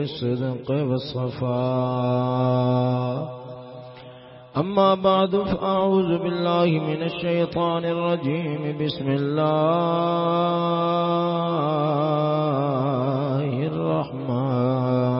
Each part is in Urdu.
الصدق والصفاء. أما بعد فأعوذ بالله من الشيطان الرجيم. بسم الله الرحمن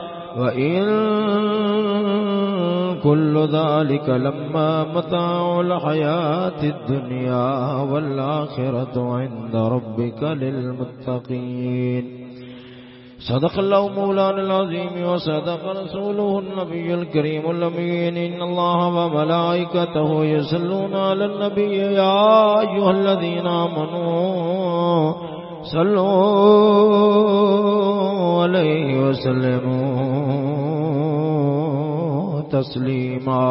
وإن كل ذلك لما متاع الحياة الدنيا والآخرة عند ربك للمتقين. صدق الله مولانا العظيم وصدق رسوله النبي الكريم الأمين إن الله وملائكته يسلون على النبي يا أيها الذين آمنوا صلوا عليه وسلموا تسليما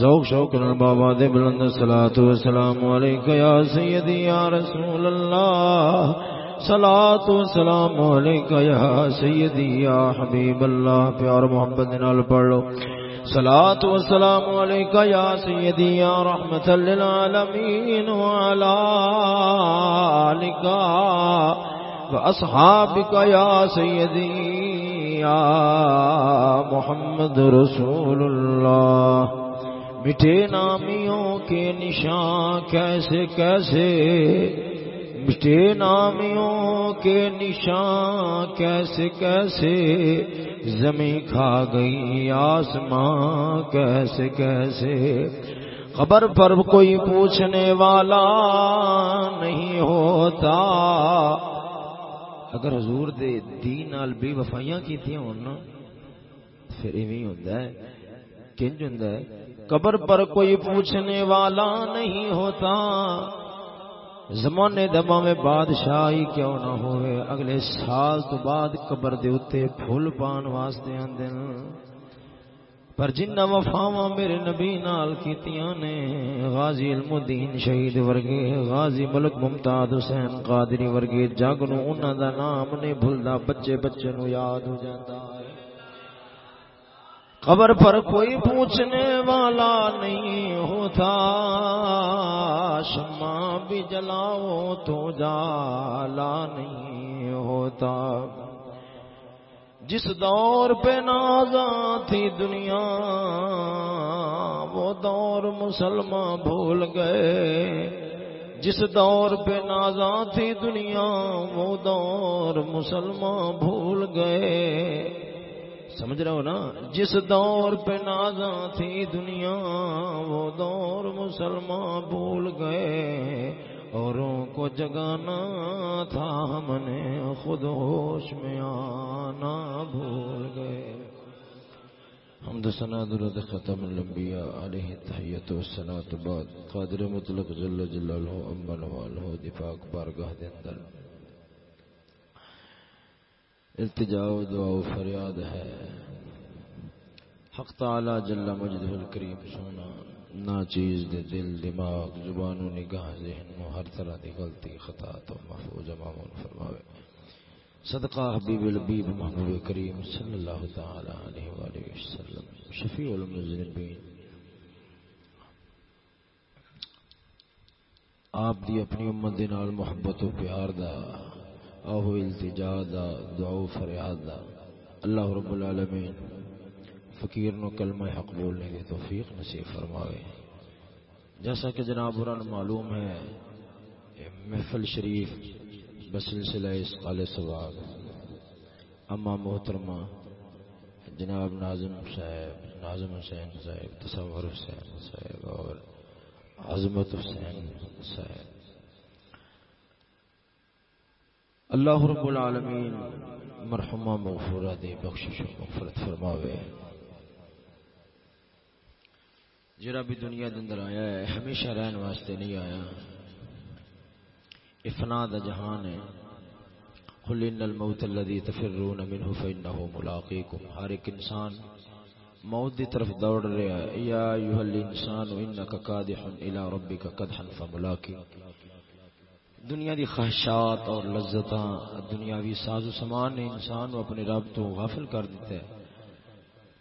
ذوق شوق البابا دے بلند صلاة والسلام عليك يا سيدي يا رسول الله صلاة والسلام عليك يا سيدي يا حبيب الله پیار محبت نال پڑھ لو۔ صلاة والسلام عليك يا سيدي يا رحمة للعالمين وعلى آلك وأصحابك يا سيدي يا محمد رسول الله مٹھے نامیوں کے نشان کیسے کیسے مٹھے نامیوں کے نشان کیسے کیسے زمین کھا گئی آسمان کیسے کیسے؟ خبر پر کوئی پوچھنے والا نہیں ہوتا۔ اگر حضور دے دین نال بے وفائیاں کیتیاں ہون پھر ایویں ہوندا ہے، کنج ہوندا ہے۔ قبر پر کوئی پوچھنے والا نہیں ہوتا۔ زمانے دبا میں بادشاہی کیوں نہ ہوئے؟ اگلے سال تو بعد قبر دے اتے پھول پان واسطے آندے پر جنہ وفاواں میرے نبی نال کیتیاں نے، غازی علم الدین شہید ورگے، غازی ملک ممتاز حسین قادری ورگے، جگ نو انہاں دا نام نہیں بھلدا بچے بچے نو یاد ہو جاندا۔ قبر پر کوئی پوچھنے والا نہیں ہوتا۔ شمع بھی جلاؤ تو جالا نہیں ہوتا۔ جس دور پہ نازاں تھی دنیا، وہ دور مسلمان بھول گئے۔ جس دور پہ نازاں تھی دنیا، وہ دور مسلمان بھول گئے۔ سمجھ رہے ہو نا؟ جس دور پہ نازاں تھی دنیا، وہ دور مسلمان بھول گئے۔ اوروں کو جگانا تھا ہم نے، خود ہوش میں آنا بھول گئے۔ حمد سنا درد ختم الانبیاء علیہ تحیت و سنات بعد قادر مطلق جل جلالہ امن والہ دفاق بارگاہ دے اندر۔ التجا و دعا و فریاد ہے۔ حق تعالی جل مجدہ الکریم سونا، نا چیز دے دل، دماغ، زبان و نگاہ، ذہن و ہر طرح دی غلطی، خطا تو محفوظ معمول فرماوے۔ صدقہ حبیب البیب محبوب کریم صلی اللہ تعالی علیہ وآلہ وسلم، شفیع المذنبین۔ آپ دی اپنی امت دے نال محبت و پیار دا آہو التجا دا دعو فریاد دا اللہ رب العالمین، فقیر نو کلمہ حق بولنے کی توفیق نصیب فرماوے۔ جیسا کہ جناب بران معلوم ہے محفل شریف بسلسلہ اس قال سواب اما محترمہ، جناب ناظم صاحب، ناظم حسین صاحب، تصور حسین صاحب اور عظمت حسین صاحب۔ اللہ رب العالمین مرحمہ مغفورہ دے بخشش و مغفرت فرماوے۔ جڑا بھی دنیا دے اندر آیا ہے، ہمیشہ رہن واسطے نہیں آیا۔ افنا دا جہان ہے۔ قل ان الموت الذي تفرون منه فانه ملاقيكم ہر ایک انسان موت دی طرف دوڑ رہا ہے۔ یا ایھا الانسان انك قادح الى ربك قدحا فملاقي دنیا دی خواہشات اور لذتاں، دنیاوی ساز و سامان نے انسان کو اپنے رب تو غافل کر دیتا ہے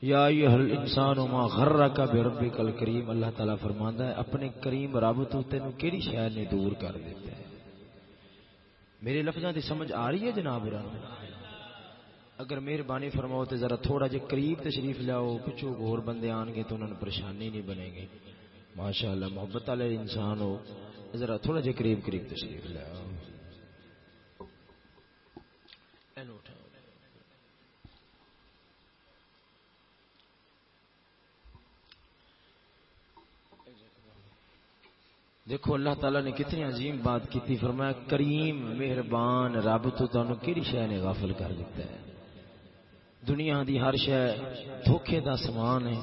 یا ایھا الانسان ما غرک بربک الکریم، اللہ تعالی فرماندا ہے، اپنے کریم رب تو تینو کیڑی شے نے دور کر دیتا ہے میرے لفظاں دی سمجھ آ رہی ہے جناب رن اگر مہربانی فرماؤ تو ذرا تھوڑا جے قریب تشریف لاؤ، پچھو اور بندے آن گے تو انہوں نے پریشانی نہیں بنے گی۔ ماشاءاللہ، محبت والے انسان ہو۔ ذرا تھوڑا جہ قریب قریب تشریف لاؤ دیکھو اللہ تعالیٰ نے کتنی عظیم بات کی فرمایا، کریم، مہربان، رب تو تمہیں کہڑی شہ نے غافل کر دیتا ہے؟ دنیا دی ہر شہ دھوکھے دا سامان ہے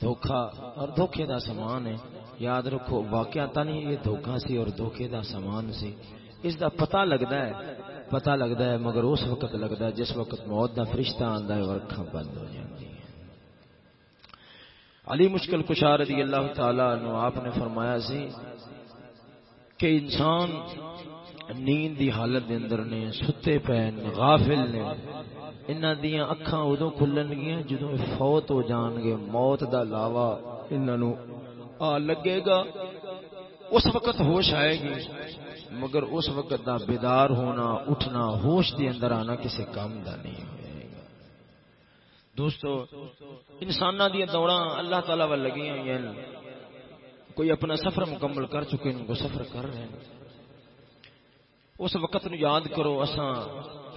دھوکھا اور دھوکھے دا سامان ہے۔ یاد رکھو، واقعہ نہیں، یہ دھوکھا سی اور دھوکھے دا سامان سی۔ اس دا پتہ لگدا ہے، پتہ لگدا ہے، مگر اس وقت لگدا ہے جس وقت موت دا فرشتہ آندا ہے اور اکھاں بند ہو جاندی ہیں۔ علی مشکل کشا رضی اللہ تعالی عنہ، آپ نے فرمایا سی کہ انسان نیند دی حالت دے اندر نے، ستے پین غافل نے، انہاں دیاں اکھاں اودوں کھلن گیاں، جدوں فوت ہو جان گے، موت دا لاوا انہاں نو لگے گا۔ اس وقت ہوش آئے گی، مگر اس وقت دا بیدار ہونا، اٹھنا، ہوش دے اندر آنا کسی کام دا نہیں ہوئے گا۔ دوستو انسان دیا دوڑا اللہ تعالی وال لگی ہوئی ہیں۔ کوئی اپنا سفر مکمل کر چکے ان کو سفر کر رہے ہیں۔ اس وقت نو یاد کرو، اساں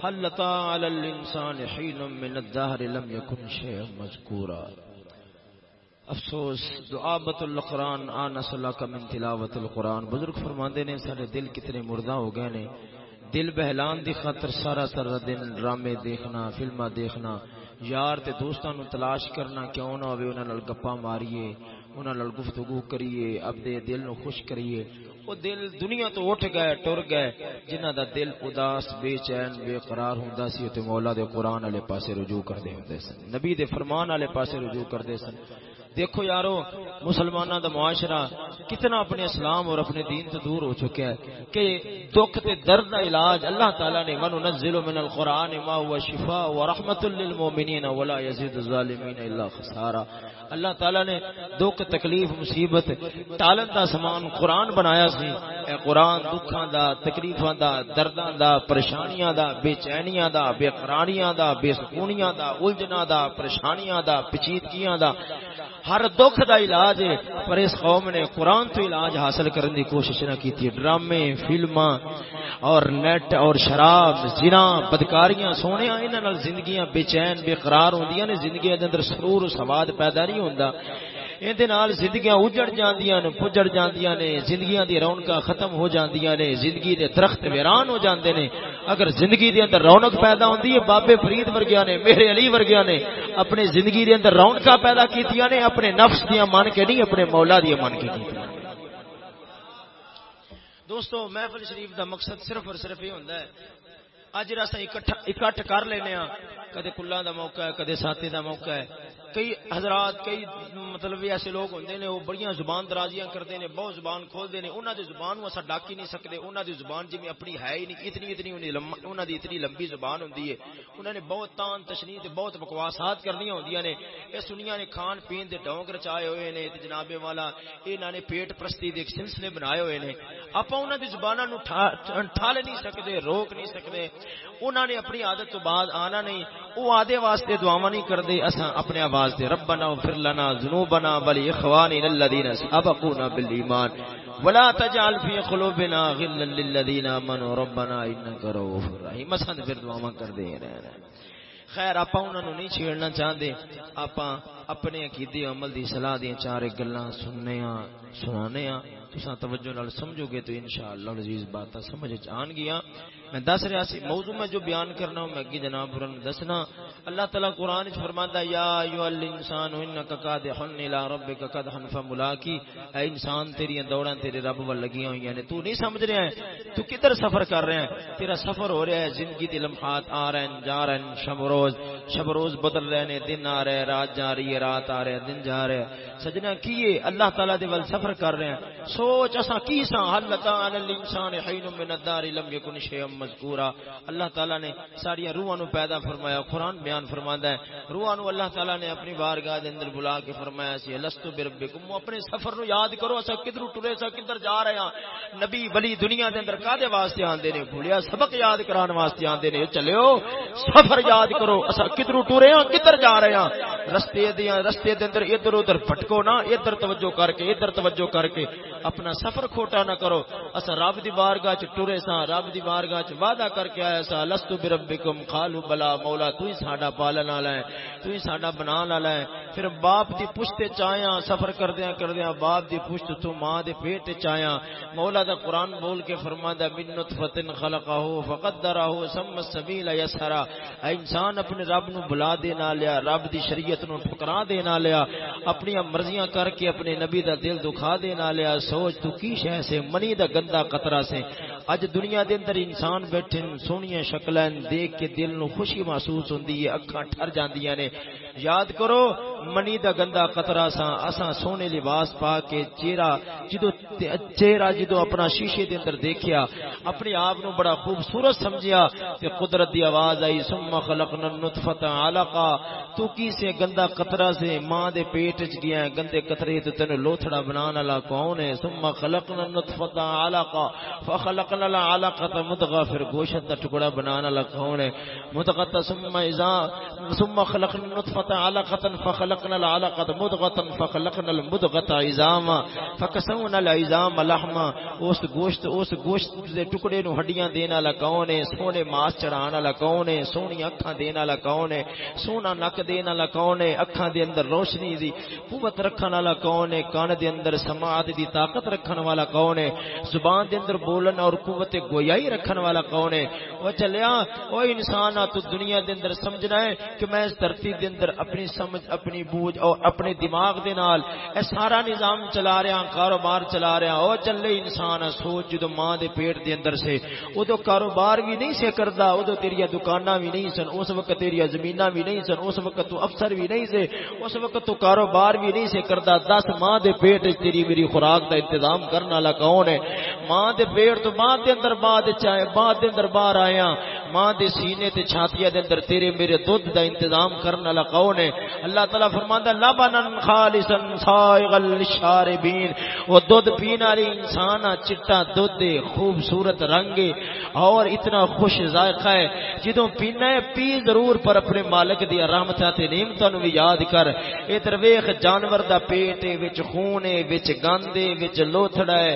حل لتا علی الانسان حین من الدهر لم يكن شيئا مذکورا۔ افسوس دعابت القرآن، آنا صلاح کا من تلاوت القرآن۔ بزرگ فرماندے نے سارے دل کتنے مردہ ہو گئے نے۔ دل بہلان دی خاطر سارا سارا دن ڈرامے دیکھنا فلما دیکھنا۔ یار تے دوستاں نو تلاش کرنا، کیوں نہ ہوے انہاں نال گپاں ماریے، انہاں نال گفتگو کریے، اپنے دل نو خوش کریے۔ او دل دنیا تو اٹھ گئے، ٹر گئے، جنہاں دا دل اداس، بے چین، بے قرار ہوندا سی، تے مولا دے قرآن والے پاسے رجوع کردے ہوندے سن۔ نبی دے فرمان والے پاسے رجوع کردے سن۔ دیکھو یارو مسلمانوں دا معاشرہ کتنا اپنے اسلام اور اپنے دین تو دور ہو چکا ہے کہ دکھ تے درد دا علاج اللہ تعالی نے من نزل من القران ما هو شفاء ورحمت للمؤمنین ولا يزيد الظالمین الا خسارا۔ اللہ تعالی نے دکھ، تکلیف، مصیبت، ٹالن دا سامان قرآن بنایا سی۔ اے قرآن دکھاں دا، تکلیفاں دا، درداں دا، پریشانیاں دا، بے چینیاں دا، بے قراریاں دا، بے سکونیاں دا، الجھناں دا، پریشانیاں دا، پیچیدگیاں دا۔ ہر دکھ دا علاج ہے، پر اس قوم نے قرآن تو علاج حاصل کرنے کی کوشش نہ کی ڈرامے فلما اور نیٹ اور شراب، زنا، بدکاریاں سونے انہاں زندگیاں بے چین، بے قرار ہوندیاں نے۔ زندگی دے اندر سرور و سواد پیدا نہیں ہوندا۔ اندے نال زندگیاں اجڑ جاندیاں نے، پجڑ جاندیاں نے، زندگیاں دی رونقاں ختم ہو جاندیاں نے، زندگی دے درخت ویران ہو جاندے نے۔ اگر زندگی دے اندر رونق پیدا ہوندی ہے، بابے فرید ورگیاں نے، میرے علی ورگیاں نے اپنے زندگی دے اندر رونقاں پیدا کیتیاں نے، اپنے نفس دیاں من کے نہیں، اپنے مولا دیاں من کے کیتیاں دوستو، محفل شریف دا مقصد صرف اور صرف یہ ہوندا ہے اج راسا اکٹھ کر لینے ہاں کدے کلا دا موقع ہے، کدے ساتھی دا موقع ہے۔ کئی حضرات، کئی مطلب ایسے لوگ ہوندے نے، وہ بڑیاں زبان درازیاں کرتے ہیں بہت زبان کھولتے ہیں انہوں دی زبان اسا ڈاک ہی نہیں سکتے انہوں دی زبان جی میں اپنی ہے ہی نہیں، اتنی اتنی انہوں دی اتنی لمبی زبان ہوندی ہے۔ انہوں نے بہت تان تشنیت بہت بکواسات کرنی ہوندیاں نے۔ اے سنیاں نے کھان پین دے ڈونگ رچائے ہوئے نے تے جناب والا انہوں نے پیٹ پرستی دے سلسلے بنائے ہوئے نے۔ آپ انہوں دی زبانوں نو ٹھال نہیں سکتے روک نہیں سکتے انہوں نے اپنی عادت تو بعد آنا نہیں، وہ آدھے واسطے دعوا نہیں کرتے اصا اپنے آواز دے ربنا اغفر لنا ذنوبنا بل اخواننا الذين سبقونا بالایمان ولا تجعل في قلوبنا غلا للذين امنوا ربنا انك رؤوف رحيم. اصا ہاں پھر دعا کر دے رہے خیر آپ انہوں نے نہیں چھیڑنا چاہتے آپ اپنے عقیدے عمل دی صلاح دیا چار گلاں سننے ہاں سنانے ہاں تساں توجہ نال سمجھو گے تو انشاءاللہ العزیز باتاں سمجھ آن گیا میں دس رہا سی موضوع میں جو بیان کرنا ہوں، میں اگے جناب برن دسنا۔ اللہ تعالی قرآن وچ فرماندا یا ایو الانسان انک قادح الى ربک قدحا فملاقی اے انسان تیری دوڑاں تیرے رب ول لگیاں ہوئی نے۔ تو نہیں سمجھ رہا ہے؟ تو کدھر سفر کر رہا ہے؟ تیرا سفر ہو رہا ہے، زندگی دے لمحات آ رہے ہیں، جا رہے ہیں، شب روز۔ شب روز بدل رہے ہیں دن آ رہے ہیں رات جا رہی ہے، رات آ رہے ہیں دن جا رہے۔ ہیں سجنا کیے اللہ تعالی دے ول سفر کر رہے ہیں۔ سوچ اسا کی سا حل کان الانسان حین من الدار لم یکن شیئا مذکورا اللہ تعالی نے ساری روحاں نو پیدا فرمایا، قرآن بیان فرماندا ہے۔ روحاں نو اللہ تعالی نے اپنی بارگاہ دے اندر بلا کے فرمایا سی لست بربکم اپنے سفر نو یاد کرو اسا کدھر ٹرے سا کدھر جا رہے ہاں۔ نبی ولی دنیا دے اندر کادے واسطے آندے نے؟ بھولیا، سبق یاد کران واسطے آندے نے۔ چلیو، سفر یاد کرو اسا کدھر ٹرے ہاں کدھر جا رہے ہاں۔ رستے دیاں رستے دے اندر ادھر ادھر پھٹکو نا ادھر توجہ کر کے، ادھر توجہ کر کے۔ اپنا سفر کھوٹا نہ کرو۔ اسا رب دی بارگاہ چ ٹرے سا رب دی بارگاہ چ وعدہ کر کے آیا سا، لستو بربکم قالوا بلا مولا تو ہی ساڈا پالن والا ہے تو ہی ساڈا بنان والا ہے۔ پھر باپ دی پشت چایا سفر کردیاں کردیاں، باپ دی پشت تو ماں دے پیٹ چایا مولا دا قرآن بول کے فرماندا من نطفه خلقه فقدره ثم السبيل يسرا اے انسان اپنے رب نو بلا دے نہ لیا، رب دی شریعت نو ٹھکرا دے نہ لیا۔ اپنی مرضیاں کر کے اپنے نبی دا دل دکھا دے نہ لیا۔ سوچ تو کی شے سے، منی دا گندا قطرہ سے۔ اج دنیا دے اندر انسان بیٹھے سونی شکلیں دیکھ کے دل نو خوشی محسوس ہوندی ہے، اکھاں ٹھر جاندیاں نے۔ یاد کرو، منی دا گندا قطرہ سا اساں سونے لباس پا کے چہرہ، جدو چہرہ جدو اپنا شیشے دے اندر دیکھیا، اپنے آپ نو بڑا خوبصورت سمجھیا، تے قدرت دی آواز آئی، ثم خلقنا النطفه علقا۔ تو کی سے گندا قطرہ سے ماں دے پیٹ وچ گیا گندے قطرے تے تینو لوتھڑا بنان والا کون ہے؟ ثم خلقنا النطفه علقا۔ فخلقنا العلقه مضغه پھر گوشت دا ٹکڑا بنان والا کون ہے؟ مضغه ثم اذا، ثم خلقنا النطفه علقه فخلقنا العلقه مضغه فخلقنا المضغه عظاما فكسونا العظام لحما۔ اس گوشت اس گوشت دے ٹکڑے نو ہڈیاں دین والا کون ہے؟ سونے ماس چڑھان والا کون ہے؟ سونی اکھاں دین والا کون ہے؟ سونا نک دین والا کون ہے؟ اکھاں دے اندر روشنی دی قوت رکھن والا کون ہے؟ کان دے اندر سماعت دی طاقت رکھن والا کون ہے؟ زبان دے اندر بولن اور قوت گویائی رکھن والا کون ہے؟ او چلیا، او انسان تو دنیا دے اندر سمجھنا ہے کہ میں اس دھرتی دے اندر اپنی سمجھ، اپنی بوجھ اور اپنے دماغ دے نال اے سارا نظام چلا رہا، کاروبار چلا رہا۔ او چلے انسان، سوچ جدو ماں دے پیٹ دے اندر سے۔ ادو کاروبار بھی نہیں سے کردا، ادو تیری دکاناں بھی نہیں سن، اس وقت تیری زمیناں بھی نہیں سن، اس وقت تو افسر بھی نہیں سے، اس وقت تو کاروبار بھی نہیں سے کردا۔ دس ماں دے پیٹ تیری میری خوراک دا انتظام کرنے والا کون ہے؟ ماں دے پیٹ تو ماں دے اندر بعد چائے بعد دے اندر باہر آیا۔ ماں دے سینے تے چھاتیاں دے اندر تیرے میرے دودھ دا انتظام کرنے والا کون ہے؟ اللہ تعالی فرماندا لبنن خالصا سائغا للشاربین۔ وہ دودھ پینے والی انسان چٹا دودھ خوبصورت رنگ اور اتنا خوش ذائقہ ہے، جدوں پینا ہے، پی ضرور پر اپنے مالک دی رحمتاں تے نعمتاں نو یاد کر۔ ادھر ویکھ، جانور دا پیٹ ہے، وچ خون ہے، وچ گند ہے، وچ لوتھڑا ہے،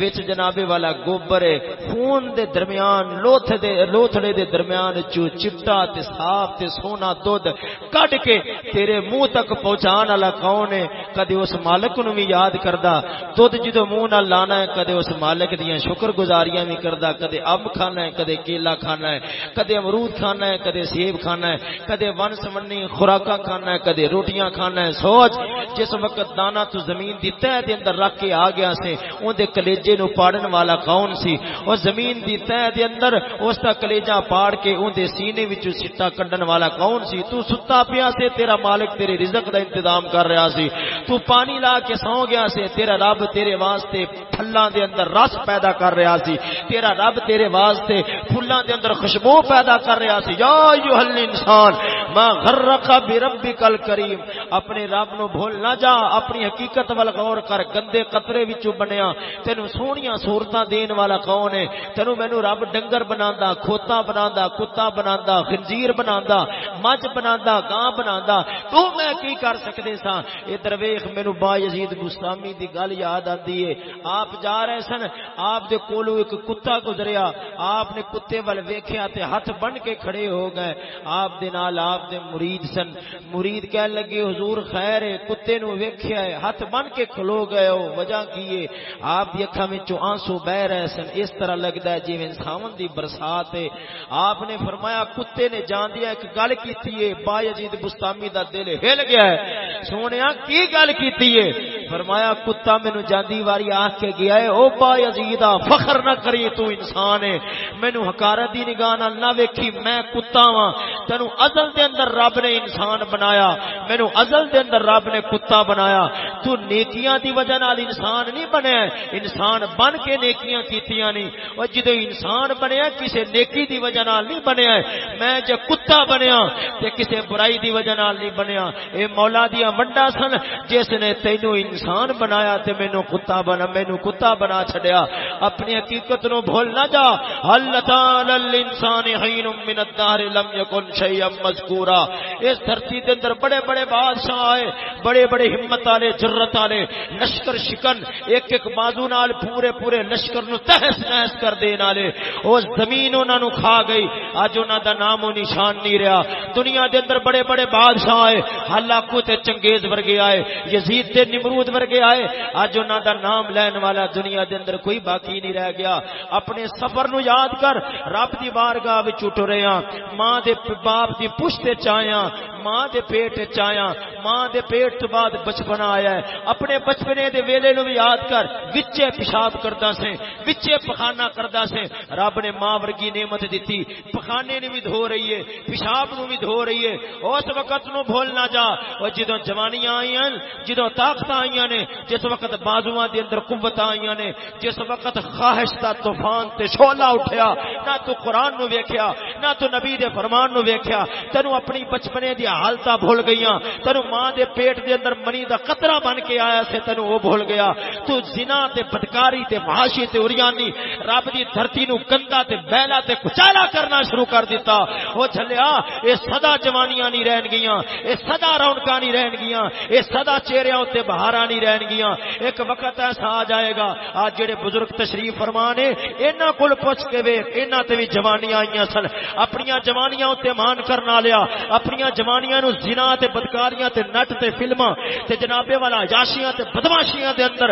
وچ جناب والا گوبر ہے۔ خون دے درمیان لوتھ دے لوتھڑے دے درمیان چو چٹا تے صاف تے سونا دودھ کٹ کے تیرے منہ تک پہنچان والا کون ہے؟ کدی اس مالک نو بھی یاد کردا، دودھ جدو منہ نال لانا ہے، کدے اس مالک دیاں شکر گزاریاں بھی کردا، کدے اب کھانا ہے، کدے کیلا کھانا ہے، کدے امرود کھانا ہے، کدے سیب کھانا ہے، کدے ون سمنی خوراکاں کھانا ہے، کدے روٹیاں کھانا ہے۔ سوچ، جس وقت دانا تو زمین دی تہ دے اندر رکھ کے آ گیا سے، اون دے کلیجے نو پاڑن والا کون سی؟ او زمین دی تہ دے اندر، اس دا کلیجا پاڑ کے اون سینے وچ سٹا کڈن والا کون سی؟ تو ستا پیا سے، تیرا مالک تیرے رزق دا انتظام کر رہا سی۔ تو پانی لا کے سو گیا سے، تیرا رب تیرے واسطے پھلاں دے اندر رس پیدا کر رہا سی۔ تیرا رب تیرے واسطے پھلاں دے اندر خوشبو پیدا کر رہا سی۔ یا ایھا الانسان، ما غرق بربک الکریم۔ اپنے رب نو بھول نہ جا، اپنی حقیقت ول غور کر۔ گندے قطرے وچوں بنیا۔ تینو سونیاں صورتاں دین والا کون ہے؟ تینو مینوں رب ڈنگر بناندا کھوتا بنا بناندا، کتا بناندا، خنزیر بناندا، مجھ بناندا، گاں بناندا، تو میں کی کر سکدے سا اے دروے ویخ میرے با یزید گستامی دی گل یاد آتی ہے۔ آپ جا رہے سن، آپ دے کولو ایک کتا گزریا۔ آپ نے کتے وال ویکھیا تے ہاتھ بن کے کھڑے ہو گئے۔ آپ دے نال آپ دے مرید سن۔ مرید کہہ لگے، حضور خیر ہے، کتے نو ویکھیا ہے ہاتھ بن کے کھلو گئے ہو، وجہ کی ہے؟ آپ دی اکھاں وچوں آنسو بہ رہے سن۔ اس طرح لگدا ہے جویں ساون دی برسات ہے۔ آپ نے فرمایا، کتے نے جان دیا، ایک گل کیتی ہے با یزید بستامی دا دل ہل گیا ہے۔ سونیا، کی گل کیتی ہے؟ فرمایا، کتا مینو جاندی واری آخ کے گیا ہے، او با یزیدہ، فخر نہ کری، تو انسان ہے۔ مینو حکارت دی نگاہ نال نہ ویکھی، میں کتا وا تینو ازل دے اندر رب نے انسان بنایا۔ مینو ازل دے اندر رب نے کتا بنایا۔ تو نیکیاں دی وجہ نال انسان نہیں بنیا انسان بن کے نیکیاں کیتیاں نہیں۔ او جدو انسان بنیا، کسے نیکی دی وجہ وجہ نال نہیں بنیا میں جے کتا بنیا تے کسے برائی دی وجہ نال نہیں بنیا۔ اے مولا دیا ونڈا سن، جس نے تینو انسان بنایا تے مینو کتا بنا مینو کتا بنا چھڈیا۔ اپنی حقیقت نو بھول نہ جا۔ اللہ تعالی الانسان حین من الدار لم یکن شیئا مذکورا۔ اس دھرتی دے اندر بڑے بڑے بادشاہ آئے، بڑے بڑے ہمت والے جرت والے لشکر شکن، ایک ایک بازو نال پورے پورے لشکر نو تہس نہس کر دین والے او زمین انہاں نو کھا گئی۔ اج انہاں دا نام و نشان نہیں رہیا دنیا دے اندر بڑے بڑے بادشاہ آئے۔ ہلاکو تے چنگیز ورگے آئے۔ یزید تے نمرود ورگے آئے۔ اج انہاں دا نام لین والا دنیا دے اندر کوئی باقی نہیں رہ گیا۔ اپنے سفر نو یاد کر رب دی بارگاہ وچ اٹھ رہے ہاں۔ ماں دے باپ دی پشت چایا ہاں۔ ماں دے پیٹ چایا ہاں۔ ماں دے پیٹ تو بعد بچپنا آیا ہے۔ اپنے بچپنے دے ویلے نو بھی یاد کر وچے پیشاب کردا سے وچے پخانا کردا سے رب نے ماں ورگی نعمت دتی سی پخانے نے بھی دھو رہی ہے، پیشاب نو بھی دھو رہی ہے۔ اس وقت نو بھول نہ جا۔ او جدوں جوانیاں آئیاں، جدوں طاقت آئیاں نے، جس وقت بازواں دے اندر قوت آئیاں نے، جس وقت خواہش دا طوفان تے شعلہ اٹھیا، نہ تو قرآن نو ویکھیا، نہ تو نبی دے فرمان نو ویکھیا۔ تینو اپنی بچپنے دی حالتاں بھول گئیاں۔ تینو ماں دے پیٹ دے اندر منی دا قطرہ بن کے آیا سے تینو وہ بھول گیا۔ تو زنا تے بدکاری تے معاشی تے اوریانی رب دی دھرتی نو گندا تے بیلا تے کچا کچالا کرنا شروع کر دیتا۔ وہ جھلیا اے صدا جوانیاں نہیں رہن گیاں اے صدا رونقاں نہیں رہن گیاں اے صدا چہریاں تے بہاراں نہیں رہن گیاں۔ ایک وقت ایسا آ جائے گا، آج جڑے بزرگ تشریف فرمانے انہاں کول پوچھ کے ویکھ، انہاں تے بھی جوانیاں آئیاں سن۔ اپنی جوانیاں تے مان کرنا لیا اپنی جوانیاں نو زنا تے بدکاریاں تے نٹ تے فلماں تے جنابے والا یاشیاں تے بدماشیاں دے اندر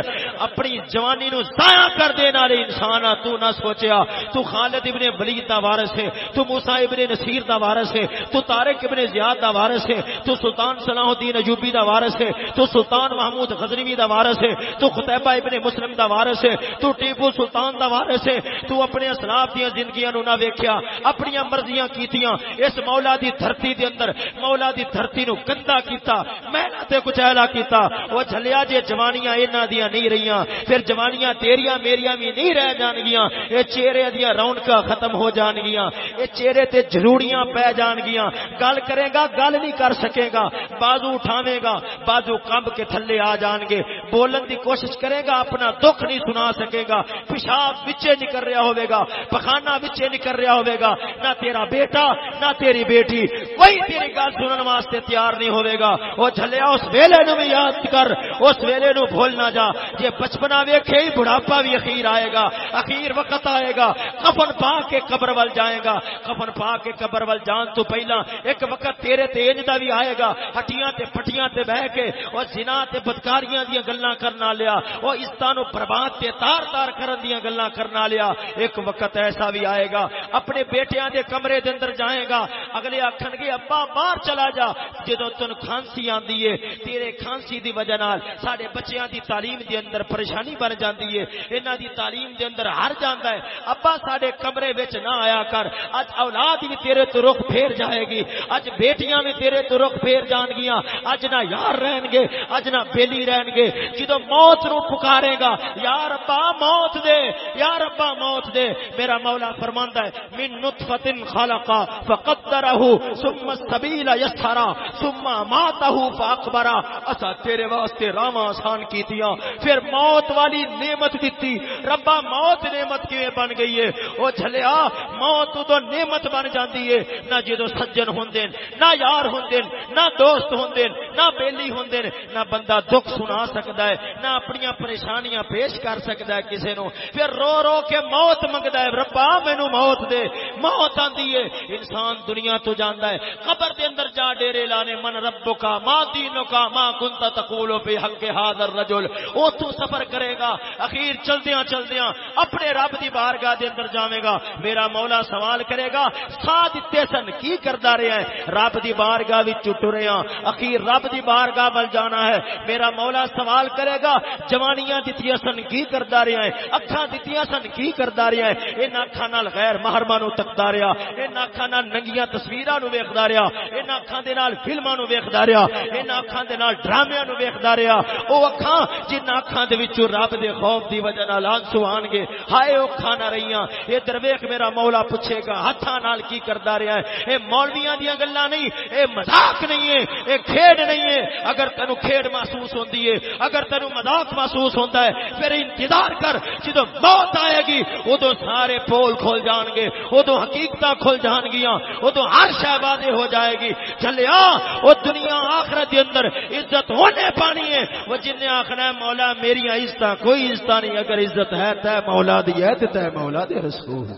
اپنی جوانی نو ضائع کر دین والے انسان آ، تو نہ سوچیا، تو خالد ابن ولید دا وارث ہے، تو موسی ابن نصیر دا وارث ہے، تو طارق ابن زیاد دا وارث ہے، تو سلطان صلاح الدین ایوبی دا وارث ہے، تو سلطان محمود غزنوی دا وارث ہے، تو قتیبہ ابن مسلم دا وارث ہے، تو ٹیپو سلطان دا وارث ہے، تو اپنے اسلاف دی زندگیاں نو نہ ویکھیا اپنی مرضیاں کیتیاں، اس مولا دی دھرتی دے اندر، مولا دی دھرتی نو گندا کیتا محنت تے کچھ ایلا کیتا، وہ جھلیا جے جوانیاں انہاں دیاں نہیں رہیاں، پھر جوانیاں تیریاں میریاں بھی نہیں رہ جان گیاں اے چہرے دیاں رونقاں ختم ہو جان گیاں اے چہرے تے جھروڑیاں پہ جان گیاں گل کرے گا، گل نہیں کر سکے گا۔ بازو اٹھاوے گا، بازو کمب کے تھلے آ جان گے۔ بولن دی کوشش کرے گا، اپنا دکھ نہیں سنا سکے گا۔ پیشاب وچے نکل رہا ہوے گا پخانا وچے نکل رہا ہوے گا۔ نہ تیرا بیٹا، نہ تیری بیٹی، کوئی تیری گل سنن واسطے تیار نہیں ہوے گا۔ او جھلیا، اس ویلے نو بھی یاد کر، اس ویلے نو بھول نہ جا۔ جے بچپنا ویکھے ہی بڑھاپا بھی اخیر آئے گا، اخیر وقت آئے گا۔ کفن پا کے قبر جائے گا۔ کفن پا کے قبر ول جان تو پہلا، ایک وقت تیرے تیج دا بھی آئے گا۔ ہٹیاں تے پٹیاں تے بہ کے او زنا تے بدکاریاں دی گلاں کرنا لیا۔ او استان برباد تے تار تار کرن دی گلاں کرنا لیا۔ ایک وقت ایسا بھی آئے گا۔ اپنے بیٹیاں دے کمرے دے اندر جائے گا۔ اگلے آکھن گے، ابا باہر چلا جا۔ جدو تن کھانسی آندی ہے، تیرے کھانسی دی وجہ نال ساڈے بچیاں دی تعلیم دے اندر پریشانی بن جاندی ہے۔ انہاں دی تعلیم دے اندر ہر جاندا ہے، ابا ساڈے کمرے وچ نہ آیا۔ کر اج اولاد بھی تیرے تو رخ پھیر جائے گی، اج بیٹیاں بھی تیرے تو رخ پھیر جان گیاں، اج نہ یار رہن گے، اج نہ بیلی رہن گے، جدو موت نو پکارے گا، یا ربا موت دے، یا ربا موت دے، میرا مولا فرماندا ہے، من نطفه خلقا فقدره ثم السبيل يسرا ثم ماته فاقبرا اسا تیرے واسطے راواں آسان کیتیاں، پھر موت والی نعمت دتی، ربا موت نعمت کیویں بن گئی ہے؟ او جھلیا، موت تو نعمت بن جاندی ہے۔ نہ جدو سجن ہوندے نہ یار ہوندے نہ دوست ہوندے نہ بیلی ہوندے نہ بندہ دکھ سنا سکدا ہے، نہ اپنی پریشانیاں پیش کر سکدا ہے کسے نو پھر رو رو کے موت منگدا ہے، ربا مینوں موت دے۔ موت آندی ہے، انسان دنیا تو جاندا ہے۔ قبر دے اندر جا ڈیرے لانے، من رب ربک ما دینک ما کنت تقول فی حق هذا الرجل۔ او تو سفر کرے گا، اخیر چلدیاں چلدیاں، اپنے رب دی بارگاہ دے اندر جاویں گا۔ میرا مولا سوال کرے گا سا دتے سن، کی کردا رہیا ہے رب دی بارگاہ وچ ٹریا ہاں۔ اخیر رب دی بارگاہ ول جانا ہے۔ میرا مولا سوال کرے گا، جوانیاں دتیاں سن، کی کردا رہیا ہے اکھاں دتیاں سن، کی کردا رہیا ہے ان اکھاں نال غیر محرماں نو تکدا رہیا ان اکھاں نال ننگیاں تصویراں نو ویکھدا رہیا ان اکھاں دے نال فلماں نو ویکھدا رہیا ان اکھاں دے نال ڈرامیاں نو ویکھدا رہیا او اکھاں جن اکھاں دے وچوں رب دے خوف دی وجہ نال آنسو آن گے ہائے او کھانا رہیاں اے درویش میرا مولا پوچھے گا، ہاتھاں نال کی کردا رہیا ہے؟ اے مولویاں دیاں گلاں نہیں، اے مذاق نہیں ہے، اے کھیڈ نہیں ہے۔ اگر تینو کھیڈ محسوس ہوندی ہے، اگر تینو مذاق محسوس ہوندا ہے، پھر انتظار کر، جدوں موت آئے گی، اودوں سارے پول کھل جان گے، اودوں حقیقتاں کھل جان گیاں، اودوں ہر شے واضح ہو جائے گی۔ چلیا او دنیا آخرت دے اندر عزت ہونے پانی ہے۔ وہ جن نے آخنا ہے، مولا میری عزت کوئی عزت نہیں، اگر عزت ہے تے مولا دی ہے تے مولا دے رسول۔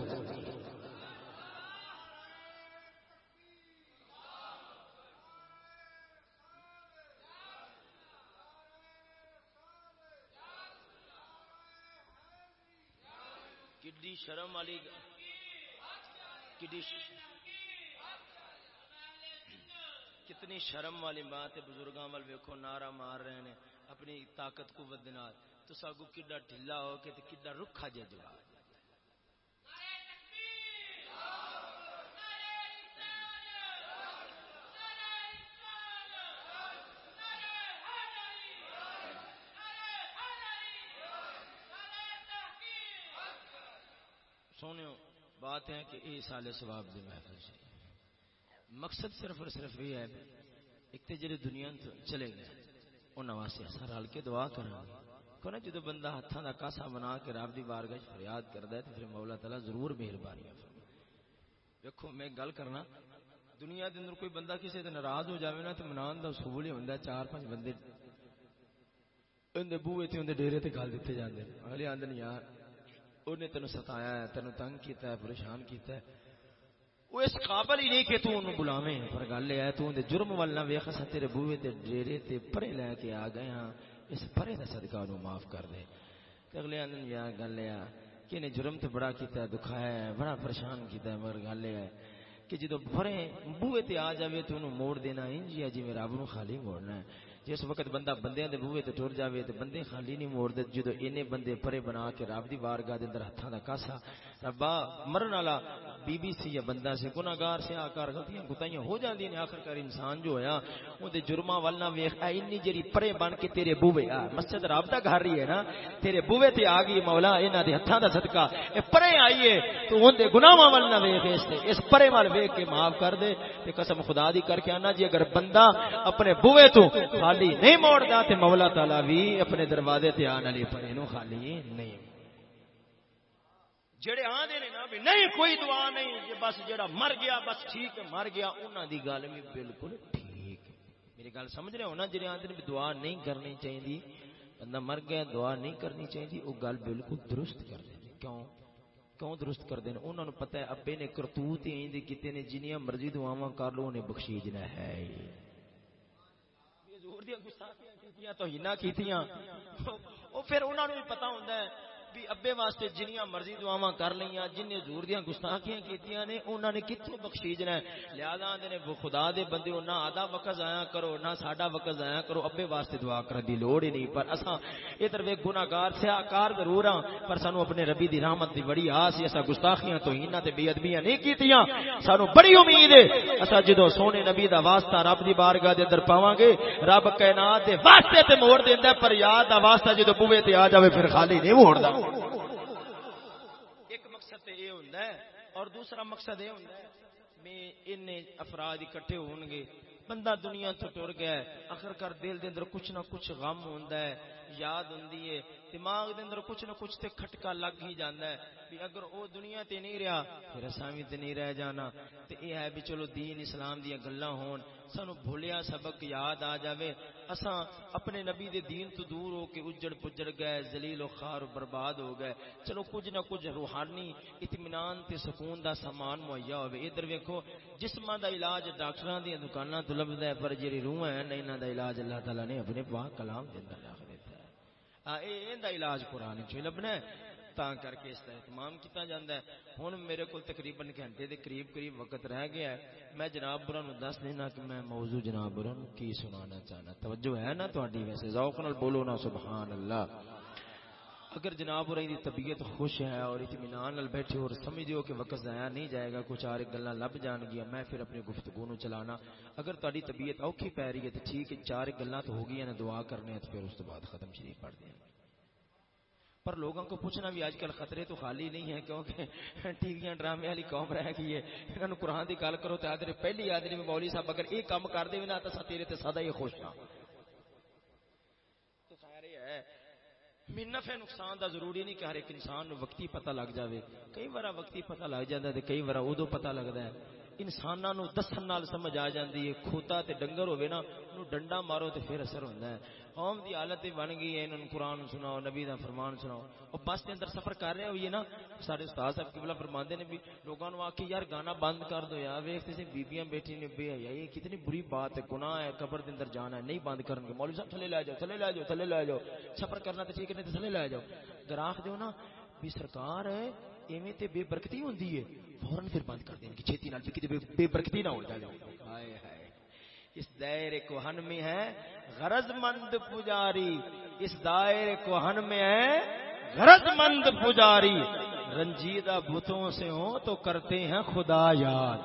شرم والی کتنی شرم والی بات ہے بزرگاں وال ویکھو، نعرہ مار رہے ہیں، اپنی طاقت، قوت دنال تو ساگو کڈا ڈھلا ہو کے کڈا رکھا جا جواب۔ سونے بات ہے کہ یہ سال سواب دی محفل سے۔ مقصد صرف اور صرف یہ ہے، ایک تو جڑے دنیا چلے گئے انہوں واسطے اثر رل کے دعا کرنا۔ کو نا جدو بندہ ہاتھوں کا کاسا بنا کے رب کی بارگاہ فریاد کرتا ہے، تو پھر مولا تعالیٰ ضرور مہربانی دیکھو، میں گل کرنا، دنیا کے اندر کوئی بندہ کسی سے ناراض ہو جائے نا، تو منان کا اصول ہی ہوتا چار پانچ بندے اندر بوے تے اندر ڈیرے تے گل دیتے جاندے۔ اگلے آندے یار انہیں تینوں ستایا ہے، تینوں تنگ کیتا ہے، پریشان کیتا ہے۔ وہ اس قابل ہی نہیں کہ تو انہوں بلاویں، پر گل یہ ہے، تو اندے جرم والا ویکھ اسا تیرے بوئے تے ڈیرے تے پرے لے کے آ گئے ہاں۔ اس پرے دا صدقہ انہوں معاف کر دے۔ تے اگلے آندن یا گل یہ کہ انہیں جرم تے بڑا کیتا ہے، دکھایا ہے، بڑا پریشان کیتا ہے، مگر گل یہ ہے کہ جدو پرے بوئے تے آ جاوے تو انہوں موڑ دینا انجی جی میرا رب نو خالی موڑنا ہے۔ جس وقت بندہ بندیاں دے بوئے تے ٹر جاوے تے بندے خالی نہیں موڑ دے جدو اینے بندے پرے بنا کے رب دی بارگاہ دے اندر ہتھاں دا کاسا، ربا مرن والا بی بی سی یا بندہ سے، گناہگار سے، آکار غلطیاں گتائیاں ہو جاندی نے آخر کار انسان جو ہویا او دے جرماں ول نہ ویکھ، اے انی جڑی پرے بن کے تیرے بوئے آ مسجد رب دا گھر ہی ہے نا، تیرے بوئے تے آ گئی مولا انہاں دے ہتھاں دا صدقہ، اے پرے آئیے تو اون دے گناہاں ول نہ ویکھ، اس تے، اس پرے مال ویکھ کے معاف کر دے، تے قسم خدا دی کر کے انا جی اگر بندہ اپنے بوئے تو خالی نہیں موڑ دا تے مولا تعالی بھی اپنے دروازے تے آن علی پرے نو خالی نہیں۔ جڑے آدھے نے نا بھی نہیں، کوئی دعا نہیں جی بس جڑا مر گیا، بس ٹھیک ہے، مر گیا انہوں دی گل بھی بالکل ٹھیک ہے۔ میری گل سمجھ رہے ہو نا، جڑے آدھے بھی دعا نہیں کرنی چاہیے بندہ مر گیا، دعا نہیں کرنی چاہیے وہ گل بالکل درست کر دیں کیوں؟ کیوں درست کر دیں انہوں نے پتہ ہے ابے نے کرتوت ہی کیتے نے، جنیاں مرضی دعاواں کر لو، انہیں بخشی بخشیجنا ہے زور گستاخیاں کیتیاں تو ہی کیتیاں۔ او پھر انہاں نے بھی پتہ ہوندا ہے بھی ابے واسطے جنیاں مرضی دعاواں کر لیاں جن حضور دیاں گستاخیاں کیتیاں نے، انہاں نے کتھوں بخشیجنا ہے لہذا آندے نے خدا دے بندے نہ آدھا وقت ضائع کرو، نہ ساڈا وقت ضائع کرو، ابے واسطے دعا کرن دی لوڑ ہی نہیں۔ پر اساں ادھر وے گناہگار سیاکار ضرور ہاں پر سانو اپنے ربی دی رحمت دی بڑی آس ہے۔ اساں گستاخیاں تو ہینا تے بے ادبیاں نہیں کیتیاں۔ سانو بڑی امید ہے۔ اساں جدوں سونے نبی دا واسطہ رب دی بارگاہ دے اندر پاواں گے رب کائنات دے واسطے تے موڑ دیندا پر یاد دا واسطہ جدوں بوئے تے آ جاوے، پھر خالی نہیں موڑدا۔ ایک مقصد یہ ہے اور دوسرا مقصد یہ ہوتا ہے، میں ان افراد اکٹھے ہون گے، بندہ دنیا تو ٹر گیا ہے آخر کر دل دے اندر کچھ نہ کچھ غم ہوندا ہے۔ یاد ہوندی ہے، دماغ دے اندر کچھ نہ کچھ تے کھٹکا لگ ہی جاندا ہے بھی اگر او دنیا تے نہیں رہیا پھر اساں وی تے نہیں رہ جانا۔ تے اے ہے بھی چلو دین اسلام دی گلاں ہون، سانو بھولیا سبق یاد آ جاوے۔ اساں اپنے نبی دے دین تو دور ہو کے اجڑ پجڑ گئے، ذلیل و خار و برباد ہو گئے۔ چلو کچھ نہ کچھ روحانی اطمینان تے سکون دا سامان مہیا ہوے ادھر ویکھو، جسماں دا علاج ڈاکٹراں دی دکاناں تو لبدا ہے، پر جڑی روح ہے انہاں دا علاج اللہ تعالی نے اپنے پاک کلام دے اندر رکھ علاج قرآن چ لبنا ہے؟ تا کر کے اس کا اہتمام کیتا جاتا ہے۔ ہن میرے کو تقریباً گھنٹے دے قریب قریب وقت رہ گیا ہے۔ میں جناب برا نو دس دینا کہ میں موضوع جناب برا نو کی سنانا چاہنا۔ توجہ ہے نا تہاڈی؟ ویسے ذوق نال بولو نا، سبحان اللہ۔ اگر جناب اور دی طبیعت خوش ہے اور اطمینان نال بیٹھے اور سمجھو کہ وقت ضائع نہیں جائے گا، کچھ اور گلاں لب جان گیا، میں پھر اپنی گفتگو نو چلانا۔ اگر تہاڈی طبیعت اوکھی پی رہی ہے تے ٹھیک ہے، چار گلاں تو ہو گئی نا دعا کرنے تے پھر اس تو بعد ختم شریف پڑھ دیں پر لوگوں کو پوچھنا بھی آج کل خطرے تو خالی نہیں ہے کیونکہ ٹیویاں ڈرامے والی قوم رہ گئی ہے۔ انہوں نے قرآن کی گل کرو تو آدھے پہلی آدمی میں مولوی صاحب اگر یہ کام کر دے نا، تو تیرے تے سدا ہی خوش ہاں تو خیر یہ ہے نفع نقصان دا ضروری نہیں کہ ہر ایک انسان نو وقتی پتہ لگ جاوے۔ کئی بار وقتی پتہ لگ جاتا ہے کئی بار ادو پتہ لگتا ہے۔ انساناں نو دسن نال سمجھ آ جاندی ہے، کھوتا تے ڈنگر ہوے نا، نو ڈنڈا مارو تے پھر اثر ہوندا ہے۔ قوم دی حالت بن گئی ہے، انہوں قرآن سناؤ، نبی دا فرمان سناؤ۔ اور بس کے اندر سفر کر رہے ہوئے نا، سارے استاد صاحب قبلہ فرماندے نے بھی لوگوں نے آ یار گانا بند کر دو یار ویکھتے سے بیبییاں بیٹھی نے، بے حیا، یہ کتنی بری بات ہے، گناہ ہے، قبر دے اندر جانا ہے، نہیں بند کرن گے مولوی صاحب، تھلے لے جاؤ، تھلے لے جاؤ، تھلے لے جاؤ۔ سفر کرنا تے ٹھیک نہیں تے تھلے لے جاؤ۔ گراخ دیو نا، بھی سرکار ہے، ایویں تے بے برکتی ہوندی ہے۔ فورن پھر بند کر دیں کہ چھتی نال کتے بے برکتی نہ ہو جائے۔ ہائے ہائے۔ اس دائرے کو ہن میں ہے غرض مند پجاری، اس دائرے کو ہن میں ہے غرض مند پجاری۔ رنجیدہ بتوں سے ہو تو کرتے ہیں خدا یاد۔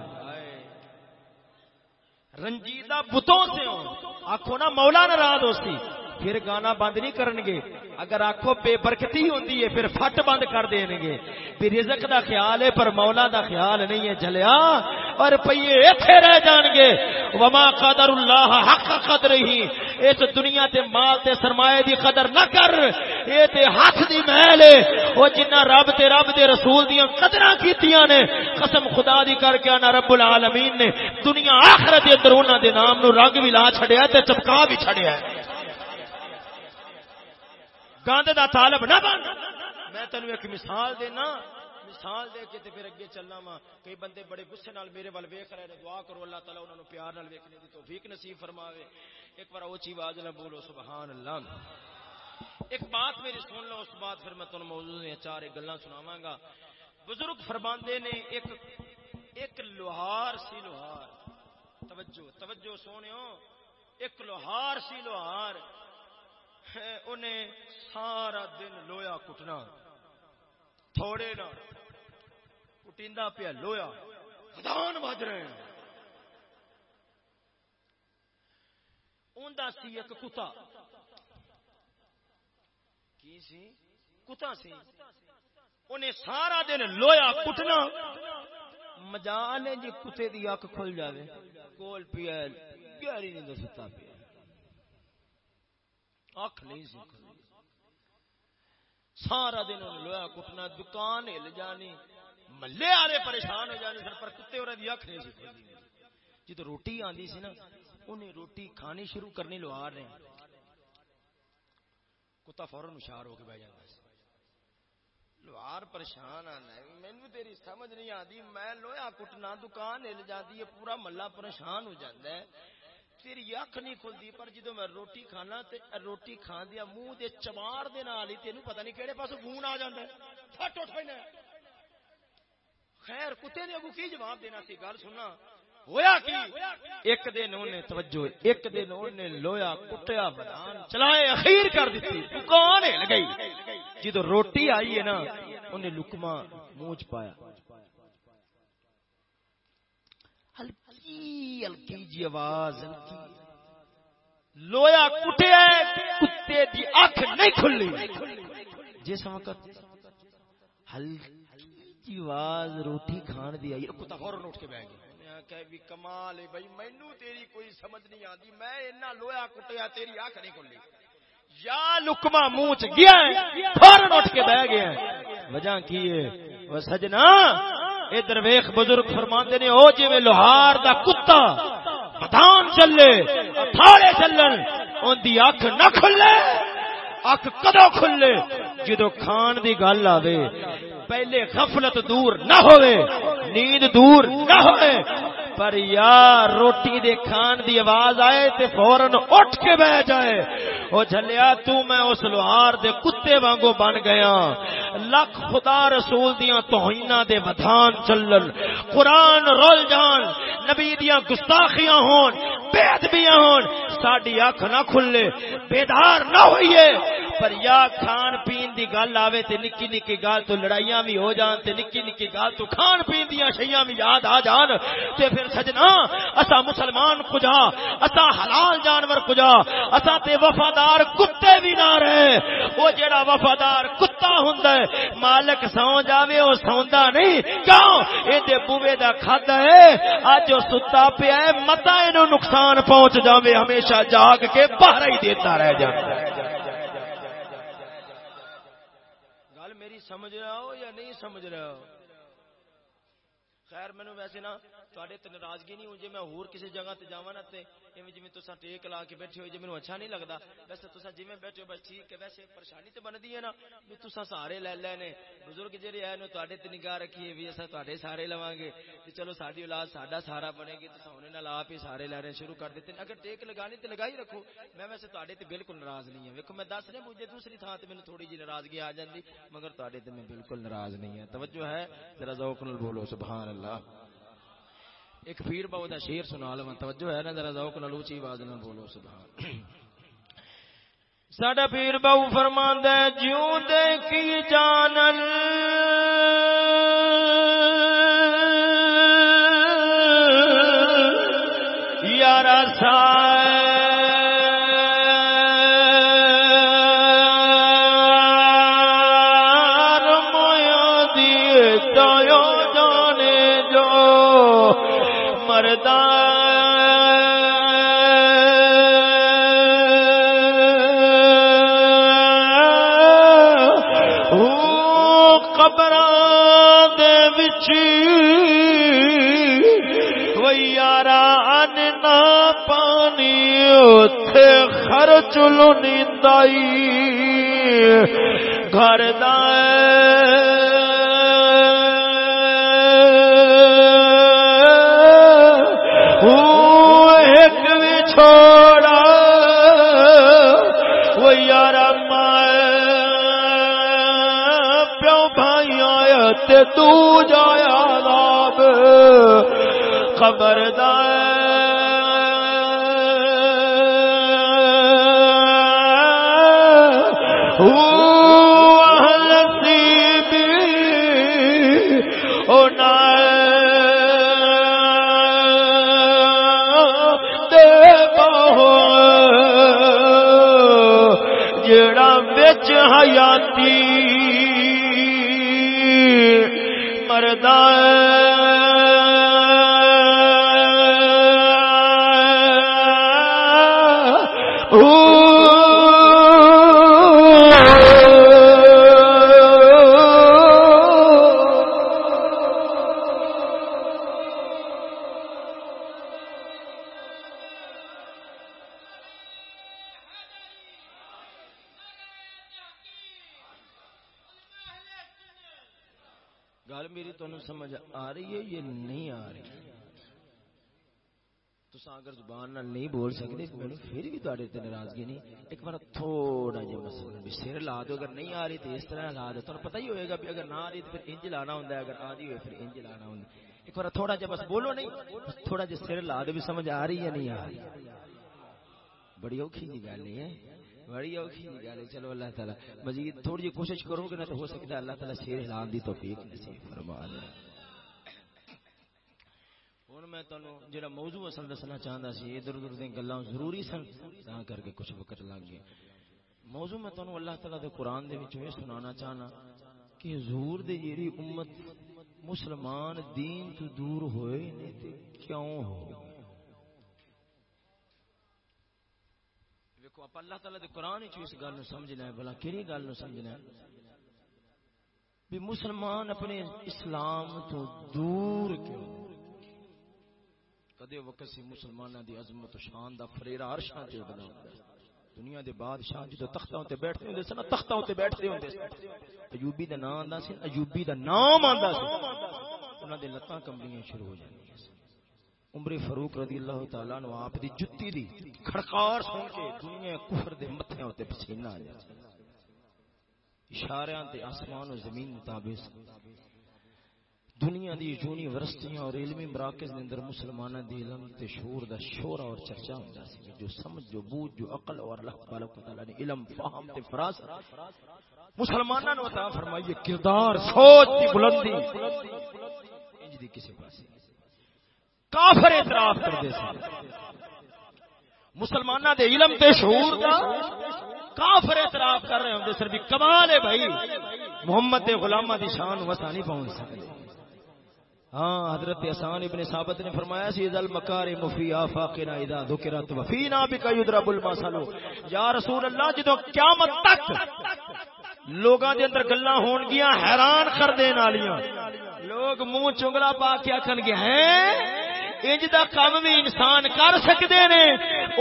رنجیدہ بتوں سے ہو آخو نا مولا ناراض ہوتی پھر گانا بند نہیں کرن گے اگر آخو بے برکتی ہوتی ہے، پھر فٹ بند کر دیں گے پھر رزق دا خیال ہے، پر مولا دا خیال نہیں ہے جلیا اور پیے ایتھے رہ جان گے وما قدر اللہ حق قدر ہی اس دنیا تے مال تے سرمایہ دی قدر نہ کر۔ اے تے ہاتھ دی محل ہے۔ او جنہ رب تے رب دے رسول دیاں قدراں کیتیاں نے، قسم خدا دی کر کے انا رب العالمین نے۔ دنیا آخرت دے اندر انہاں دے نام نو رنگ بھی لا چھڑیا تے چمکا بھی چھڑیا ہے۔ گند دا طالب نہ بن۔ میں تینوں ایک مثال دینا۔ مثال دے کے تے پھر اگے چلنا وا۔ کئی بندے بڑے غصے نال میرے ول ویکھ رہے نے۔ دعا کرو اللہ تعالی انہاں نو پیار نال ویکھنے دی توفیق نصیب فرماوے۔ ایک بار اونچی آواز نال بولو سبحان اللہ ایک بات میری سن لو، اس بعد پھر میں تانوں موضوع دی چار ایک گلاں سناواں گا۔ بزرگ فرماندے نے، ایک ایک لوہار سی لوہار۔ توجہ توجہ سونےو ایک لوہار سی لوہار۔ انہیں سارا دن لویا کٹنا۔ تھوڑے نہ کٹیندا پیا لویا۔ خدان بج رہے ہیں۔ اوندا سی ایک کتا۔ کی سی؟ کتا سی۔ انہیں سارا دن لویا کٹنا۔ مجال جی کتے دی اک کھل جاوے۔ کول پیا گہری نہیں دستا پیا۔ اکھ نہیں سی۔ سارا دن لویا کٹنا دکان ہل جانی ملے آرے پریشان ہو جانے سر، پر کتے اور اکھ نہیں سی۔ جی تو روٹی آندی سی نا، انہیں روٹی کھانی شروع کرنی لو آ رہے ہیں کتا فورن اشار ہو کے بہ جاتا سی۔ لوہار پریشان آنا ہے مینو تیری سمجھ نہیں آتی میں لویا کٹنا دکان ہل جاتی ہے، پورا ملا پریشان ہو جاتا ہے۔ تیری اکھ نہیں کھلتی، پر جدو میں روٹی کھانا تے روٹی کھان دیا، منہ دے چمار دے نال ہی تینوں پتہ نہیں کہڑے پاسوں گون آ جاندا ہے۔ پھٹ اٹھ پینا خیر، کتے نے اگو کی جواب دینا سی؟ گل سننا۔ ہویا کی؟ ایک دن انہیں توجہ، ایک دن انہیں لویا کٹیا بدان چلائے اخیر کر دیتی، دکان ہل گئی۔ جدو روٹی آئی ہے نا انہیں لکما منہ پایا۔ ہلکی ہلکی جی آواز ہلکی لویا کٹیا کتے دی اکھ نہیں کھلی۔ جس وقت ہلکی جی آواز روٹی کھان دی آئی، کتا فورن اٹھ کے بیٹھ گیا۔ کہ بھی کمال ہے بھائی مینو تیری کوئی سمجھ نہیں آتی، میں اتنا لویا کٹیا، تیری آنکھ نہیں کھلی۔ یا لکما منہ چ گیا فورن اٹھ کے بہ گیا وجہ کی ہے؟ وہ سجنا ادھر ویخ بزرگ فرماندے نے، او جی میں لوہار دا کتا بدان چلے تھاڑے چلن ان دی اکھ نہ کھلے، اکھ کدو کھلے جدو کھان دی گل آوے، پہلے غفلت دور نہ ہوئے نیند دور نہ ہوئے پر یار روٹی دے کھان دی آواز آئے تے فورن اٹھ کے بہ جائے، او جھلیا، تو میں اس لوہار دے کتے کتے وانگو بن گیا۔ لکھ خدا رسول دیاں توہیناں دے ودھان چلن۔ قرآن رول جان۔ نبی دیاں گستاخیاں ہون۔ بے ادبیاں ہون۔ ساڈی اکھ نہ کھلے۔ بیدار نہ ہوئیے۔ پر یا کھان پین دی گل آوے تے نکی نکی گل تو لڑائیاں بھی ہو جان تے نکی نکی گل تو کھان پین دیاں شیاں بھی یاد آ جان۔ تے پھر سجنا، اسا مسلمان کجا؟ اسا حلال جانور کجا؟ اسا تے وفادار کتے بھی نہ رہے۔ او جیڑا وفادار کتا ہوندا ہے، مالک سو جاوے، او سوندا نہیں۔ کیوں؟ اے دے بوے دا کھادا ہے۔ اج او ستا پیا ہے، متا اینو نقصان پہنچ جاوے، ہمیشہ جاگ کے باہر ہی دیتا رہ جاندا ہے۔ سمجھ رہا ہو یا نہیں سمجھ رہا ہو؟ خیر مینو ویسے نا تے ناراضگی نہیں ہوئی جی میں ہور کسی جگہ تے جاواں نا تے ایویں جویں ٹیک لا کے بیٹھے ہو جی مینوں اچھا نہیں لگدا ویسے تساں جویں بیٹھے بس ٹھیک ہے ویسے پریشانی تے بندی ہے نا بھی تساں سارے لے لے نے بزرگ جڑے آئے تے نگاہ رکھی ہے وی اساں سارے لواں گے تے چلو ساڈی اولاد ساڈا سارا بنے گی تساں انہاں نال آپ ہی سارے لینے شروع کر دتے اگر ٹیک لگانی تے لگائی رکھو میں ویسے تے بالکل ناراض نہیں ہوں ویکھو میں دس رہا مجھے دوسری تھان تے مینوں تھوڑی جی ناراضگی آ جاندی مگر تواڈے تے میں بالکل ناراض نہیں ہوں توجہ ہے ذرا ذوق نال بولو سبحان اللہ ایک پیر باو دا شیر سنا لو توجہ ہے نا، ذرا ذوق نال اونچی آواز نہ بولو، سبحان ساڈا پیر باو فرماندا ہے، جیوں دے کی جانل۔ یارا سائے چلو نیندائی۔ گھر ایک بھی چھوڑا۔ وہ یار پیو بھائی آیا تو جایا راب۔ خبردار گل میری تمہیں سمجھ آ رہی ہے یہ نہیں آ رہی؟ تو اگر زبان نہ نہیں بول سکتے بولو پھر بھی تے ناراضگی نہیں۔ ایک بار تھوڑا جہا مسئلہ بھی سر لا دو اگر نہیں آ رہی تو اس طرح لا دو تمہیں پتہ ہی ہوئے گا بھی اگر نہ آ رہی تو پھر انج لانا ہوں اگر آ رہی ہوئے پھر انج لانا ہوں ایک بار تھوڑا جہا بس بولو نہیں تھوڑا جہا سر لا دو بھی سمجھ آ رہی ہے نہیں آ رہی؟ بڑی اوکھی جی گل ہے۔ بڑی اوکھی گل ہے یعنی چلو اللہ تعالی، مزید تھوڑی جی کوشش کرو گے نا تو ہو سکتا ہے اللہ تعالی سر ہلان دی توفیق نصیب فرما دے۔ ہوں میں تمہیں جہاں موضوع اصل دسنا چاہتا سی، ادھر ادھر دیا گلا ضروری سن، تا کر کے کچھ وقت لگ گیا موضوع میں تمہیں اللہ تعالیٰ دے قرآن دے یہ سنانا چاہنا کہ حضور دے جیری امت مسلمان دین تو دور ہوئے نہیں تے کیوں ہو؟ دیکھو آپ اللہ تعالیٰ دے قرآن چ اس گل سمجھنا ہے بلا کہڑی گل سمجھنا ہے؟ بھی مسلمان اپنے اسلام تو دور کیوں؟ کدے وقت سی مسلمانوں دی عظمت و شان دا فریرا عرشاں تے بنا دنیا دے بادشاہ جدو تختاں تے بیٹھتے ہوندے سن تختاں تے بیٹھتے ہوندے سن۔ ایوبی دا نام آندا سی ایوبی دا نام آندا سی۔ انہاں دے لتاں کمبلیاں شروع ہو جاندیاں سی عمر فاروق رضی اللہ تعالی عنہ آپ دی جُتی دی کھڑکار سن کے دنیا کفر دے متھیاں تے پسینہ آ جاتا اشاریاں تے آسمان و زمین مطابق دنیا دی یونیورسٹیاں اور علمی مراکز دے اندر مسلماناں دی علم تے شعور دا شورا اور چرچا ہوندا سی جو سمجھ، جو بوجھ، جو عقل اور اللہ تبارک و تعالی نے علم، فہم تے فراست۔ مسلماناں نو عطا فرمائیے، کردار، سوچ دی بلندی۔ انج دی کسی پاسے۔ کافر اعتراف کردے سی مسلماناں دے علم تے شعور دا کافر اعتراف کر رہے ہوندے سر بھی کمال ہے بھائی۔ محمد دے غلامہ دی شان وسا نہیں پہنچ سکتے ہاں حضرت احسان ابن ثابت نے فرمایا سی ذل مکار مفی افاقنا اذا ذکرت وفینا بک یضرب المثل. یا رسول اللہ جدو قیامت تک لوگاں دے اندر گلاں ہون گیاں حیران کر دین والیاں لوگ منہ چنگلا پا کے آکھن گے، ہیں؟ انج دا کام بھی انسان کر سکدے نے۔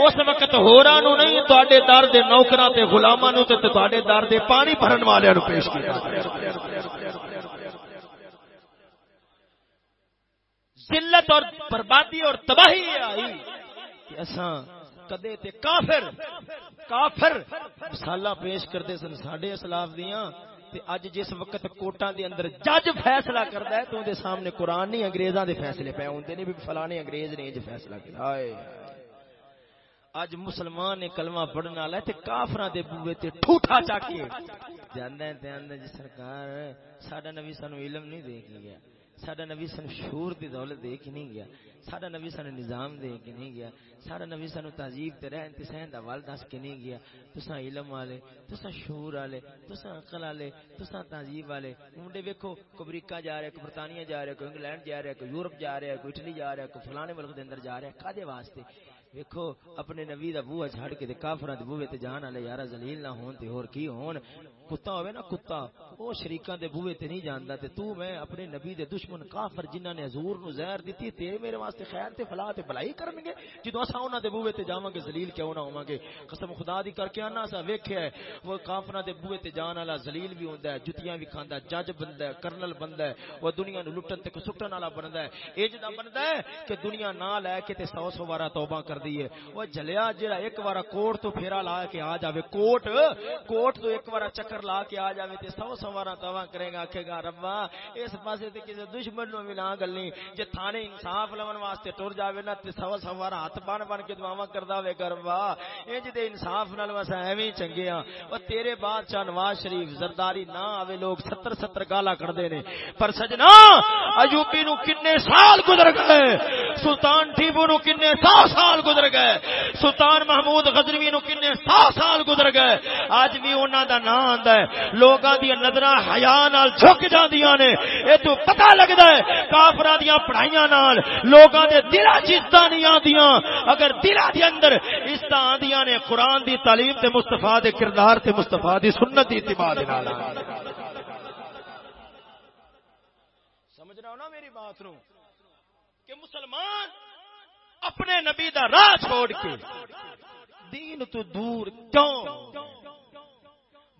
اس وقت ہوراں نو نہیں، تواڈے در دے نوکراں تے غلاماں نو تے تواڈے در دے پانی بھرن والےاں نو پیش کیتا۔ ذلت اور بربادی اور تباہی آئی کہ اساں کدے تے کافر کافر مثالاں پیش کرتے سن، ساڈے اسلاف دیاں۔ تے اج جس وقت کوٹاں دے اندر جج فیصلہ کردا ہے تو دے سامنے قرآن نہیں، انگریزاں دے فیصلے پے ہوندے نے، بھی فلانے انگریز نے اج فیصلہ کیتا۔ ہائے۔ اج مسلمان نے کلمہ پڑھن والا ہے تے کافراں دے بوئے تے ٹھوٹا چاکے جاندا ہے تے اندے جی سرکار، ساڈا نبی سانو علم نہیں دے گیا۔ سڈا نبی سن شور دی دولت دے کے نہیں گیا سڈا نبی سن نظام دے کے نہیں گیا سڈا نبی سن تہذیب تے رہن تے سہن دا ول دس کے نہیں گیا۔ تساں علم والے تسا شعور والے تسا عقل والے تسا تہذیب والے۔ منڈے ویکھو کو امریکہ جا رہے کو برطانیہ جا رہے کو انگلینڈ جا رہا کوئی یورپ جا رہے کو اٹلی جا رہے کو فلانے ملک دے اندر جا رہے کدے واسطے؟ ویکھو، اپنے نبی دا بوہ چھڑ کے تے کافراں دے بوئے تے جان والے یارا ذلیل نہ ہون تے ہور کی ہون؟ کتا ہوئے نا کتا وہ شریکاں دے بوئے تے نہیں جاندا تے تو میں اپنے نبی دے دشمن کافر جنہاں نے حضور نو زہر دتی تے میرے واسطے خیر تے فلاح تے بھلائی کرن گے؟ جدوں اساں انہاں دے بوئے تے جاواں گے، ذلیل کیوں نہ ہوواں گے؟ قسم خدا دی کر کے انا اسا ویکھیا ہے، وہ کافراں دے بوئے تے جان والا ذلیل بھی ہوندا ہے، جتیاں بھی کھاندا جج بندا ہے، کرنل بندا ہے، وہ دنیا نو لٹن تے سٹن والا بندا ہے۔ اے جدا بندا ہے کہ دنیا نہ لے کے تے 100 100 وارا توبہ کر دی ہے وہ جلیا جڑا ایک وارا کوٹ تو پھیرا لا کے آ جاوے۔ کوٹ کوٹ تو ایک وارا چکر لا کے آ جاوے تے سو سوارا توا کرے گا آکھے گا، ربا، اس پاسے تے کسے دشمن نو ملا گلنی۔ جے تھانے انصاف لون واسطے ٹر جاوے نا تے سو سوارا ہاتھ بن بن کے دعاواں کردا وے ربا۔ انج دے انصاف نال واسا ایویں چنگے ہاں۔ او تیرے بادشاہ نواز شریف زرداری نہ آوے، لوگ 70 70 گالا کردے نے۔ پر سجنا ایوبی نو کنے سال گزر گئے، سلطان ٹیپو نو کنے سو سال گزر گئے۔ سلطان محمود غزنوی نو کنے سو سال گزر گئے۔ اج بھی انہاں دا نام آندا ہے۔ لوگاں دی نظر حیا نال جھک جاندیاں نے۔ اے تو پتہ لگدا ہے کافراں دیاں پڑھائیاں نال لوگاں دے دلاں چ عزت نہیں آندیاں۔ اگر دلاں دے اندر عزت آندیاں نے قرآن دی تعلیم تے مصطفی دے کردار تے مصطفی دی سنت دی اتباع دے نال۔ سمجھ رہا ہو نا میری بات نو؟ کہ مسلمان اپنے نبی دا راہ چھوڑ کے۔ دین تو دور کیوں؟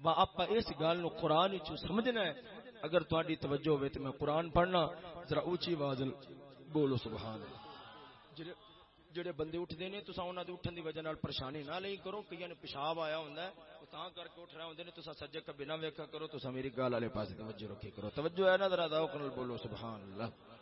آپ اس گل نو قرآن سمجھنا ہے۔ اگر تاری توجہ ہوئے تو میں قرآن پڑھنا۔ ذرا اونچی آواز بولو، سبحان جڑے بندے اٹھتے ہیں تو انہوں نے اٹھن کی وجہ نال پریشانی نہ لئی کرو۔ کئی نے پیشاب آیا ہوں تا کر کے اٹھ رہے ہوں تو سجے کبھی نہ ویکا کرو تو میری گل والے پاس توجہ رکھی کرو۔ توجہ ہے نا، ذرا بولو، سبحان اللہ۔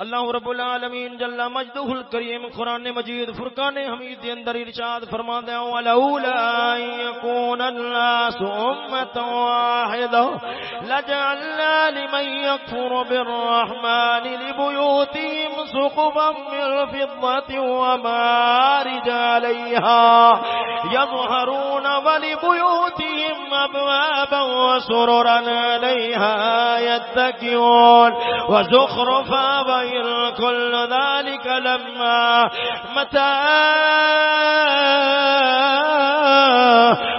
اللہ رب العالمین جل مجدہ الکریم قرآن مجید فرقان حمید دے اندر ارشاد فرما دے ولولا یکون الناس امه واحده لجعلنا لمن يكفر بالرحمن لبيوتهم سقفا من فضة ومارج عليها يظهرون ولبيوتهم أبوابا وسررا عليها يتكئون وزخرفا بين كل ذلك لما متاع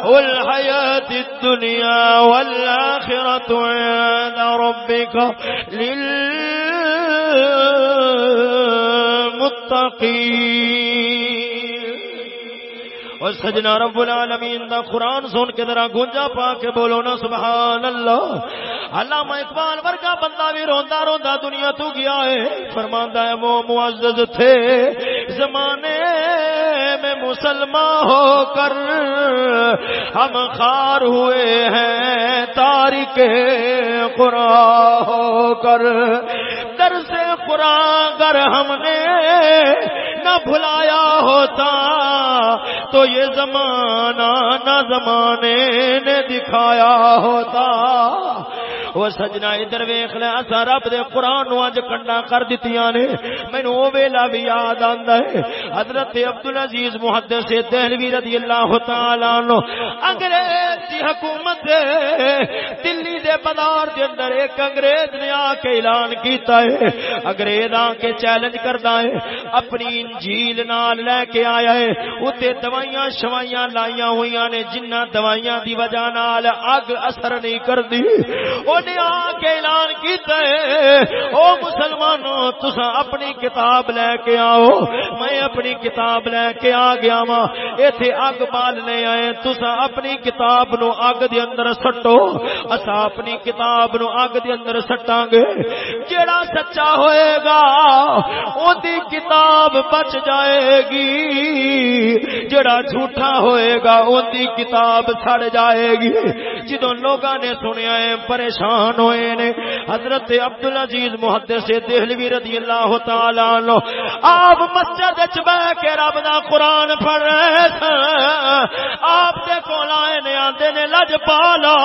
والحياة الدنيا والآخرة عند ربك للمتقين اور سجنا رب العالمین دا قرآن سن کے ذرا گونجا پا کے بولو نا، سبحان اللہ۔ علامہ اقبال ورگا بندہ بھی روندا روندا دنیا تو گیا ہے۔ فرماندا ہے، وہ معزز تھے۔ زمانے میں مسلمان ہو کر ہم خار ہوئے ہیں۔ تاریخ قرآن ہو کر۔ در سے قرآن گر ہم نے نہ بھلایا ہوتا تو یہ زمانہ نہ زمانے نے دکھایا ہوتا وہ سجنا ادھر ویخ لیا اصا رب دے قرآن نو اج کنڈا کر دتیاں نے۔ مینو او ویلا بھی یاد آندا ہے۔ حضرت عبد العزیز محدث دہلوی رضی اللہ تعالی عنہ، انگریز دی حکومت دے، دلی دے بازار دے اندر ایک انگریز نے آ کے اعلان کیتا ہے۔ انگریز آ کے چیلنج کردا ہے۔ اپنی انجیل نال لے کے آیا ہے۔ اوتے دوائیاں شوائیاں لائیاں ہویاں نے، جنہ دوائیاں دی وجہ نال اگ اثر نہیں کردی۔ او نے کے اعلان کیتا ہے او مسلمانوں تسا اپنی کتاب لے کے آؤ۔ میں اپنی کتاب لے کے آ گیا وا ایتھے اگ بالنے آئے تسا اپنی کتاب نو اگ دے اندر سٹو۔ اسا اپنی کتاب نو اگ دے اندر سٹاں گے۔ جیڑا سچا ہوئے گا اودی کتاب بچ جائے گی۔ جڑا جھوٹا ہوئے گا اودی کتاب سڑ جائے گی۔ جدوں لوگاں نے سنیا ہے، پریشان مسلمان ہوئے نے۔ حضرت عبدالعزیز محدث دہلوی رضی اللہ تعالی عنہ آپ مسجد وچ بیٹھ کے رب دا قرآن پڑھ رہے تھے۔ آپ دے کول آئے نے، آندے نے، لج پالا۔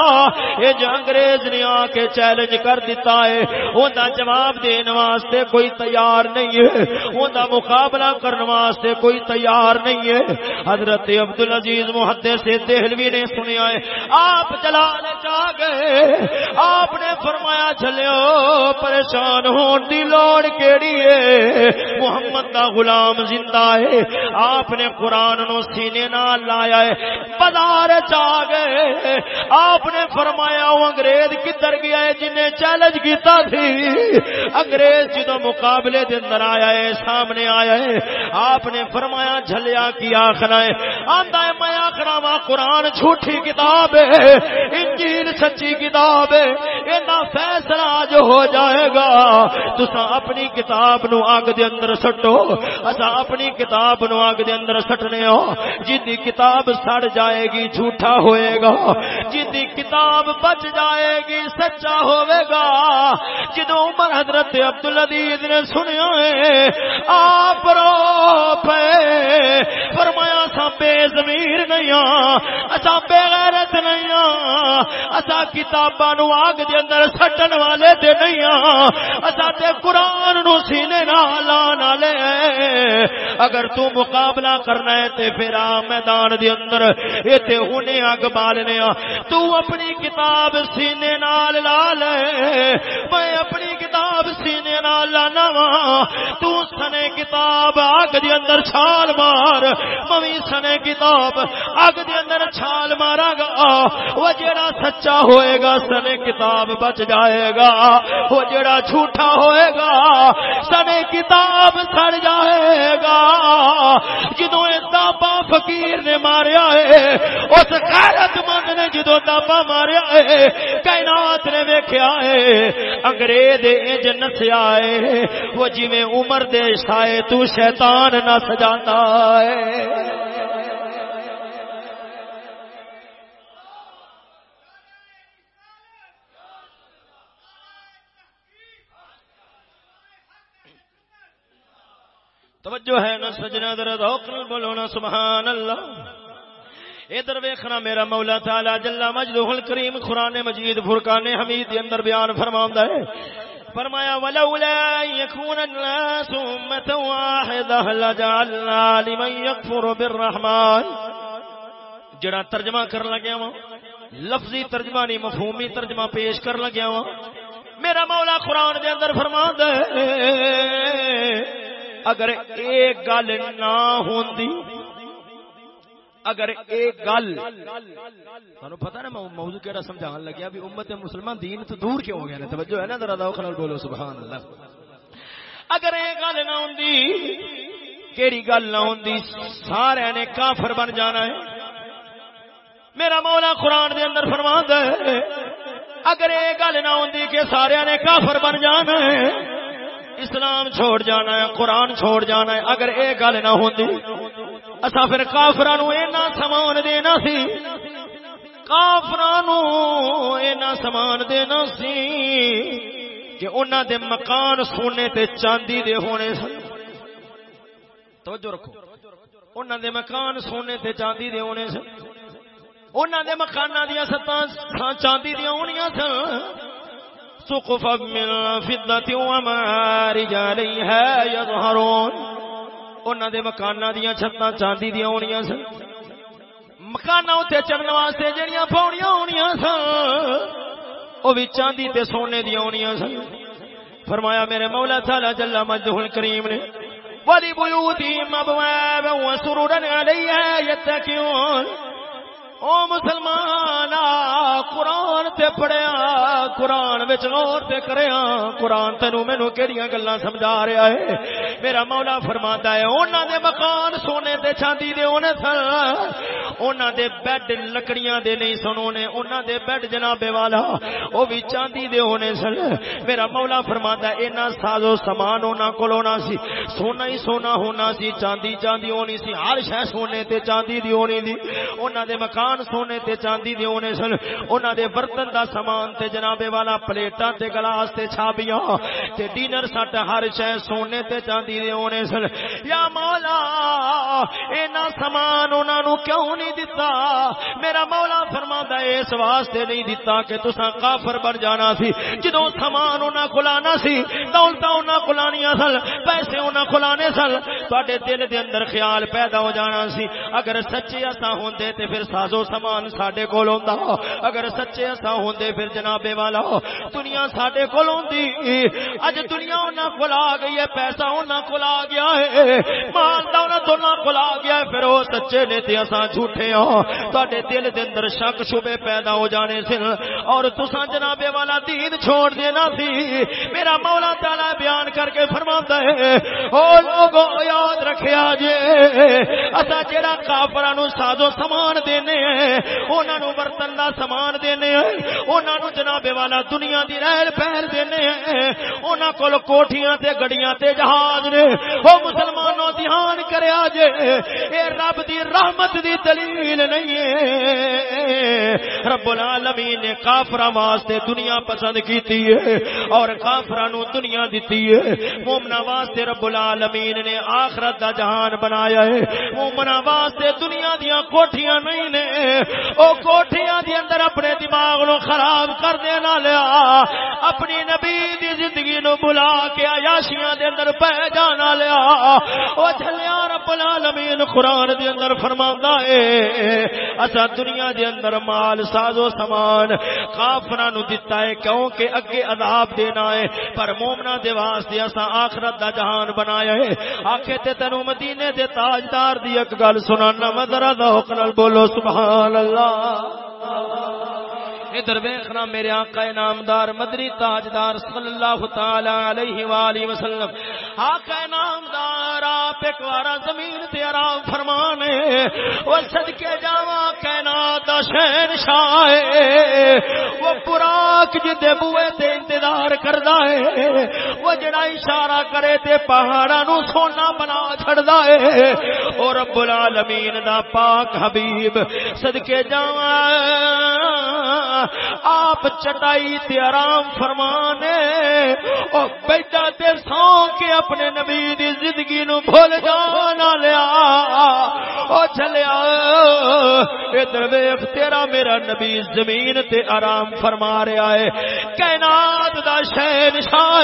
اے جو انگریز نے آ کے چیلنج کر دیتا ہے اوندا جواب دین واسطے کوئی تیار نہیں ہے۔ اوندا مقابلہ کرنے واسطے کوئی تیار نہیں ہے۔ حضرت عبدالعزیز محدث دہلوی نے سنیا ہے، آپ جلال چاہ گئے۔ آپ آپ نے فرمایا چلو پریشان ہون دی لوڑ کیڑی ہے؟ محمد دا غلام زندہ ہے۔ آپ نے قرآن نو سینے نال لایا ہے۔ بازار چا گئے۔ آپ نے فرمایا وہ انگریز کدھر گیا ہے؟ جنہیں چیلنج کیتا تھی۔ انگریز جدو مقابلے دے اندر آیا ہے، سامنے آیا ہے۔ آپ نے فرمایا، جھلیا کی آخر ہے؟ آندا ہے، میں آخر ماں قرآن جھوٹی کتاب ہے، انجیل سچی کتاب ہے۔ جی فیصلہ جو ہو جائے گا۔ تسا اپنی کتاب نو اگ دے اندر سٹو۔ اصا اپنی کتاب نو اگ دے اندر سٹنے ہو۔ جی کتاب سڑ جائے گی، جھوٹا ہوئے گا۔ جی کتاب بچ جائے گی، سچا ہوئے گا۔ جدو عمر حضرت عبد الدیز نے سنیا ہے، آپ رو پے۔ فرمایا سا بے زمیر نہیں ہاں، اصا بے غیرت نہیں ہاں۔ اصا کتاباں نو آگ دے اندر سٹن والے تے نہیں ہاں۔ تے نو سینے نال لان والے۔ اگر تو مقابلہ کرنا ہے تے پھر آ میدان دے اندر ایتھے ہنے اگ بالنے آ ہاں۔ تو اپنی کتاب سینے نال لا لے۔ میں اپنی کتاب سینے نال لانا وا تو سنے کتاب اگ دے اندر چھال مار۔ میں سنے کتاب اگ دے اندر چھال مارا گا۔ وہ جڑا سچا ہوئے گا سنے کتاب بچ جائے گا، وہ جڑا جھوٹا ہوئے گا، سنے کتاب سڑ جائے گا۔ جدو با فقیر نے ماریا ہے، اس غیرت مند نے جدو دابا ماریا ہے، کائنات نے ویکھیا ہے، انگریز انج نسیا ہے، وہ جی عمر دے شائے تو شیطان نہ سجاتا ہے۔ توجہ ہے نا سجنا در بولو نا سبحان اللہ ادھر ویکھنا میرا مولا تعالی جلا مجدہ الکریم قران مجید فرقان حمید کے اندر بیان فرماوندا ہے۔ فرمایا، ولولا يكون الناس امه واحده لجعلنا لمن يكفر بالرحمن۔ جڑا ترجمہ کر لگیا وا لفظی ترجمہ نہیں، مفہومی ترجمہ پیش کر لگیا وا میرا مولا قرآن دے اندر فرماندا ہے اگر ایک گل نہ ہوندی اگر ایک گل تمہیں پتا نا موضوع کہڑا سمجھان لگیا بھی امت مسلمان دین تو دور کیوں ہو گیا نا توجہ ہے نا ذرا داؤ خلل بولو سبحان اللہ۔ اگر ایک گل نہ ہوندی کیڑی گل نہ ہوندی سارے نے کافر بن جانا ہے۔ میرا مولا قرآن دے اندر فرماندا ہے اگر ایک گل نہ ہوندی کہ سارے نے کافر بن جانا ہے اسلام چھوڑ جانا ہے، قرآن چھوڑ جانا ہے، اگر یہ گل نہ ہوتی اصا پھر کافر سامان دینا سی۔ کافر سامان دینا سی کہ انہوں دے مکان سونے تے چاندی دے ہونے سن۔ توجہ رکھو۔ انہوں دے مکان سونے تے چاندی دے ہونے سن۔ انہوں دے مکان دیا ستاں چاندی دیا ہونیاں سن۔ سقفا من فضة ومعارج عليها يظهرون. انہاں دے مکاناں دیاں چھتاں چاندی دیاں ہونیاں سن۔ مکاناں اوتے چڑھن واسطے جڑیاں پاؤڑیاں ہونیاں سن، او وی چاندی تے سونے دیاں ہونیاں سن۔ فرمایا، میرے مولا تعالی جل مجدہ الکریم نے ولی بیوتی مبواب و سرورا علیہ یتکیون او مسلمان قرآن تے پڑھیا، قرآن وچ غور تے کریا، قرآن تینو مینوں کیڑیاں گلاں سمجھا رہا ہے؟ میرا مولا فرماندا ہے انہاں دے مکان سونے تے چاندی دے ہونے سن انہاں دے بیڈ لکڑیاں دے نہیں سن اونے انہاں دے بیڈ جناب والا، او بھی چاندی دے ہونے سن۔ میرا مولا فرماندا ہے انہاں سازو سامان انہاں کول ہونا سی، سونا ہی سونا ہونا سی، چاندی چاندی ہونی سی، ہر شے سونے تے چاندی دی ہونی دی۔ انہاں دے مکان مکان سونے تے چاندی دے ہونے سن انہاں دے برتن دا سامان تے جناب والا پلیٹاں تے گلاس تے چھابیاں تے ڈینر سٹ ہر شے سونے تے چاندی دے ہونے سن۔ یا مولا، اینا سامان انہاں نو کیوں نہیں دتا؟ میرا مولا فرماندا ہے، اس واسطے نہیں دتا کہ تساں کافر بن جانا سی۔ جدوں سامان انہاں کھلانا سی، دولتاں انہاں کھلانیاں سن، پیسے انہاں کھلانے سن، تواڈے دل دے اندر خیال پیدا ہو جانا سی۔ اگر سچے اساں ہوندے تے پھر سازو سازو سامان ساڈے کول ہوندا اگر سچے اسا ہوندے، پھر جناب والا، دنیا ساڈے کول ہوندی اج دنیا انہاں کول آ گئی ہے، پیسہ انہاں کول آ گیا ہے، مال دولت انہاں کول آ گیا ہے۔ پھر او سچے نے تے اسا جھوٹے ہاں۔ تواڈے دل دے اندر شک شبے پیدا ہو جانے سن۔ اور تساں جناب والا دین چھوڑ دینا سی۔ میرا مولا تعالی بیان کر کے فرماتا ہے، او لوگو، یاد رکھیا جے اسا جڑا کافراں نو سازو سامان دینے انہوں نے برتن کا سامان دینے انہوں جناب والا دنیا کی رہل پہل دینے انہوں کو کوٹیاں تے گڑیاں تے جہاز نے۔ وہ مسلمانوں دھیان کریا جے اے رب دی رحمت دی دلیل نہیں ہے۔ رب العالمین نے کافر واسطے دنیا پسند کیتی ہے اور کافر نو دنیا دیتی ہے۔ مومنا واسطے رب العالمین نے آخرت دا جہان بنایا ہے۔ مومنا واسطے دنیا دیاں کوٹھیاں نہیں نے۔ او کوٹھیاں دی اندر اپنے دماغ نو خراب کر دینا لیا۔ اپنی نبی دی زندگی نو بلا کے عیاشیاں دے اندر پہ جانا لیا۔ او جھلیا رب العالمین قرآن دے اندر فرماندا اے اسا دنیا دے اندر مال، ساز و سامان کافراں نو دتا ہے، کیونکہ اگے عذاب دینا ہے۔ پر مومنا دے واسطے اسا آخرت دا جہان بنایا ہے۔ آکھے تے تینو مدینے دے تاجدار دی ایک گل سنانا مدرہ دا حکم بولو سبحان سبحان اللہ۔ ادھر ویخنا میرے آقا نامدار مدری تاجدار صلی اللہ تعالی علیہ وآلہ وسلم۔ آقا نامدار آپ ایک وارا زمین تے آرام فرمانے۔ وہ صدقے جاوا کائنات دا شہن شاہ وہ پراک جدے بوئے تے انتظار کردا ہے۔ وہ جڑا اشارہ کرے تے پہاڑاں نو سونا بنا چھڑدا ہے۔ او رب العالمین دا پاک حبیب، صدقے جاواں۔ آپ چٹائی تے آرام فرمانے او بیٹا تے سو کے اپنے نبی دی زندگی نو بھول جانا لیا او چلیا ادھر ویخ تیرا میرا نبی زمین تے آرام فرما رہا ہے۔ کائنات دا شہن شاہ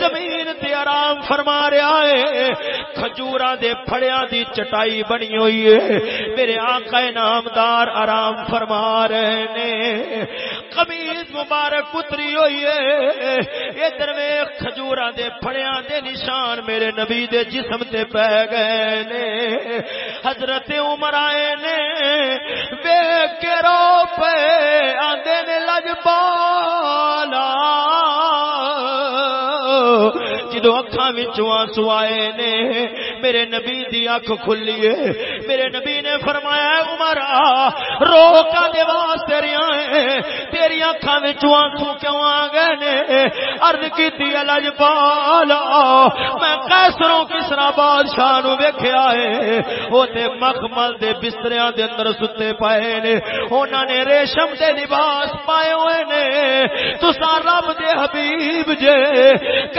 زمین تے آرام فرما رہا ہے۔ کھجورا دے پھڑیا دی چٹائی بنی ہوئی ہے۔ میرے آقا نامدار آرام فرما رہے نے۔ قمیض مبارک اتری ہوئی ہے۔ ادھر میں کھجورا دے پھڑیا دے نشان میرے نبی دے جسم تے پہ گئے نے۔ حضرت عمر آئے نے بے کے رو پے آدھے نے لج پالا۔ جدو اکھا وچوں آنسو آئے نے، میرے نبی دی اکھ کھلی ہے۔ میرے نبی نے فرمایا، عمر رو کا دے واسطے رہیا ہے تیری اکھاں وچوں آنسو کیوں آ گئے نے؟ عرض کیتی الج پالا میں قیصروں کسرا بادشاہ نو ویکھیا ہے۔ او تے مخمل دے بستریاں دے اندر ستے پائے نے۔ انہاں نے ریشم دے لباس پائے ہوئے نے۔ تساں رب دے حبیب جے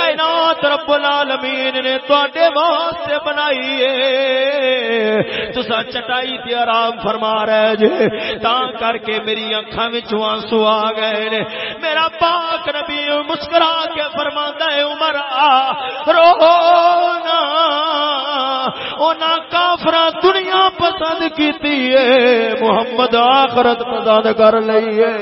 کائنات رب العالمین نے تواڈے واسطے بنائی ہے۔ تساں چٹائی تے آرام فرما رہے جے۔ تاں کر کے میری اکھاں وچ آنسو آ گئے نے۔ میرا پاک نبی مسکرا کے فرماندا ہے، عمر آ رونا اونا کافراں دنیا پسند کیتی ہے۔ محمد آخرت پسند کر لئی ہے۔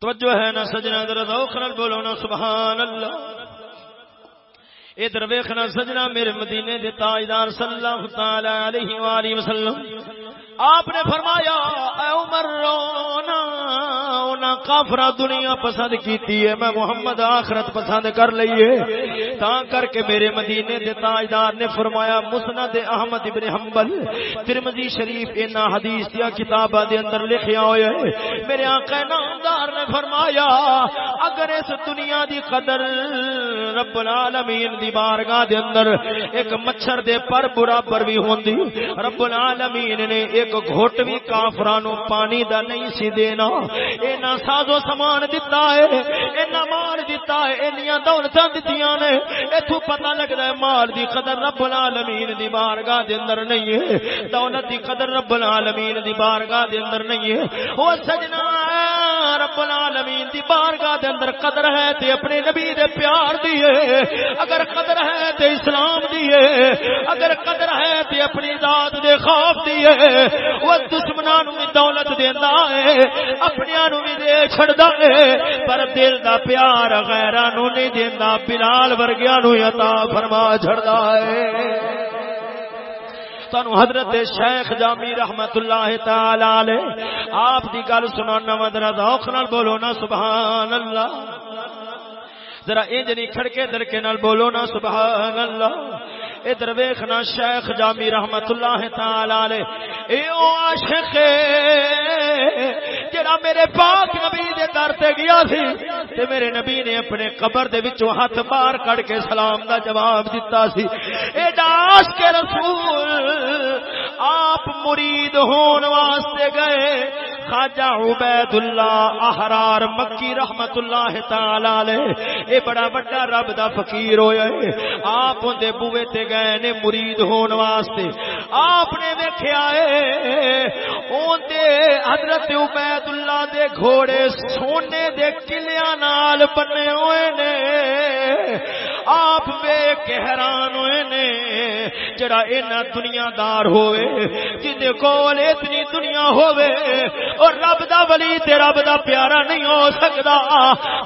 توجہ ہے نا سجنا درد اوکھنال بولو نا سبحان اللہ ادھر ویکھنا سجنا میرے مدینے دے تاجدار صلی اللہ تعالی علیہ والہ وسلم۔ آپ نے فرمایا، اے عمر، رونا۔ اونا کافرہ دنیا پسند کیتی ہے، میں محمد آخرت پسند کر لئیے تا کر کے میرے مدینے دے تاجدار نے فرمایا، مسند احمد ابن حنبل، ترمذی شریف اینا حدیث یا کتابہ دے اندر لکھیا ہوئے میرے آقا نامدار نے فرمایا، اگر اس دنیا دی قدر رب العالمین دی بارگاہ دے اندر ایک مچھر دے پر برابر بھی ہوندی، رب العالمین نے ایک ایک گھوٹ بھی کافرانو پانی دا نہیں سی دینا۔ اینا سازو سامان دیتا ہے اینا مال دیتا ہے اینیاں دولتاں دتیاں نے۔ ایتھو پتہ لگدا ہے مال دی قدر رب العالمین دی بارگاہ دے اندر نہیں ہے۔ دولت دی قدر رب العالمین دی بارگاہ دے اندر نہیں ہے۔ او سجنا رب العالمین دی بارگاہ دے اندر قدر ہے تے اپنے نبی دے پیار دی ہے۔ اگر قدر ہے تے اسلام دی ہے۔ اگر قدر ہے تے اپنی ذات دے خوف دی ہے۔ وہ دشمنوں بھی دولت دینا ہے اپنیا نو دے چڑھتا اے پر دل دا پیار غیرہ نو نہیں دینا بلال ورگیا نو عطا فرما چڑھتا اے تانو حضرت شیخ جامی رحمت اللہ تعالی آپ دی گل سنانا مدرا ذوق نال بولو نا سبحان اللہ ذرا انج نہیں کھڑکے درکے نال بولو نا سبحان اللہ ادھر ویخنا شیخ جامی رحمت اللہ تعالی اے او عاشق، جڑا میرے پاک نبی دے در تے گیا سی، تے میرے نبی نے اپنے قبر دے وچوں ہاتھ باہر کڈ کے سلام دا جواب دتا سی۔ اے داس کے رسول، آپ مرید ہون واسطے گئے۔ خواجہ عبید اللہ احرار مکی رحمت اللہ تعالی علیہ، اے بڑا بڑا رب دا فقیر ہویا ہے آپ دے بوئے تے گئے نے مرید ہون واسطے۔ آپ نے ویکھیا ہے اوندے حضرت عبید اللہ دے گھوڑے سونے دے کلیاں نال بنے ہوئے نے۔ آپ بے حیران ہوئے نے، جڑا اینا دنیا دار ہوئے جدے کول اتنی دنیا ہوئے اور رب دا ولی تے رب دا پیارا نہیں ہو سکتا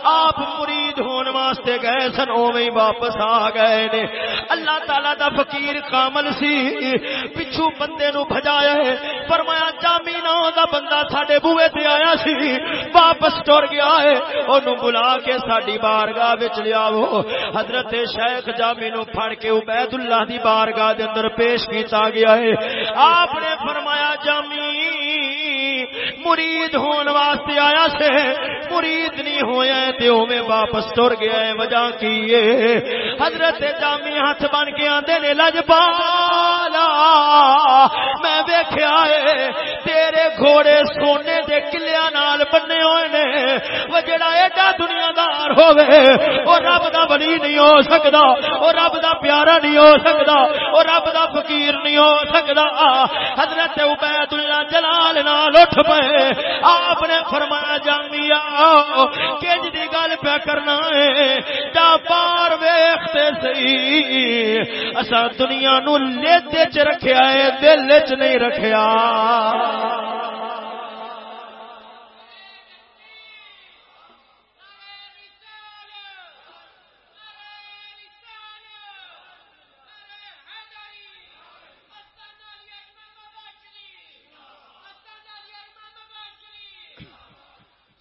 آپ مرید ہون واسطے گئے سن، اوویں واپس آ گئے نے۔ اللہ تعالی دا فقیر کامل سی۔ پچھو بندے نو بھجایا ہے۔ فرمایا، جامی نہ دا بندہ ساڈے بوئے تے آیا سی۔ واپس ٹر گیا ہے۔ اونوں بلا کے ساڈی بارگاہ وچ لیاو حضرت شیخ جامی نو پھڑ کے عبید اللہ دی بارگاہ دے اندر پیش کیتا گیا ہے۔ آپ نے فرمایا، جامی مرید ہون واسطے آیا سے مرید نہیں ہویا ہے تے اوویں واپس ٹر گیا ہے، وجہ کی ہے؟ حضرت جامی ہاتھ بن کے آندے نے لجپالا میں ویکھیا ہے، تیرے گھوڑے سونے دے کلیاں نال بننے ہوئے نے، وہ جڑا ایڈا دنیا دار ہوے او رب دا ولی نہیں ہو سکدا او رب دا پیارا نہیں ہو سکدا او رب دا فقیر نہیں ہو سکدا۔ حضرت عبید اللہ جلال نال اٹھ پے آپ نے فرمایا جامیا کنج دی گل پہ کرنا ہے جا پار ویختے سہی اسا دنیا نو لیتے چ رکھیا ہے، دل چ نہیں رکھیا۔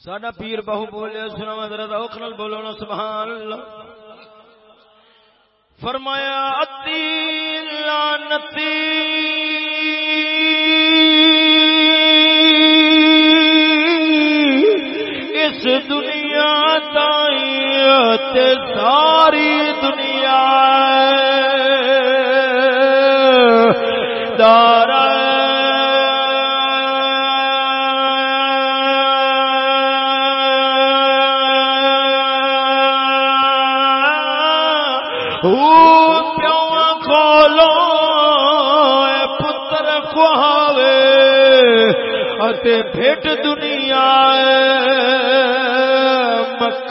ساڈا پیر بہو بولے سنا مدر اوکھنل بولو نا سبحان اللہ۔ فرمایا، اتی لانتی اس دنیا تائیں ساری دنیا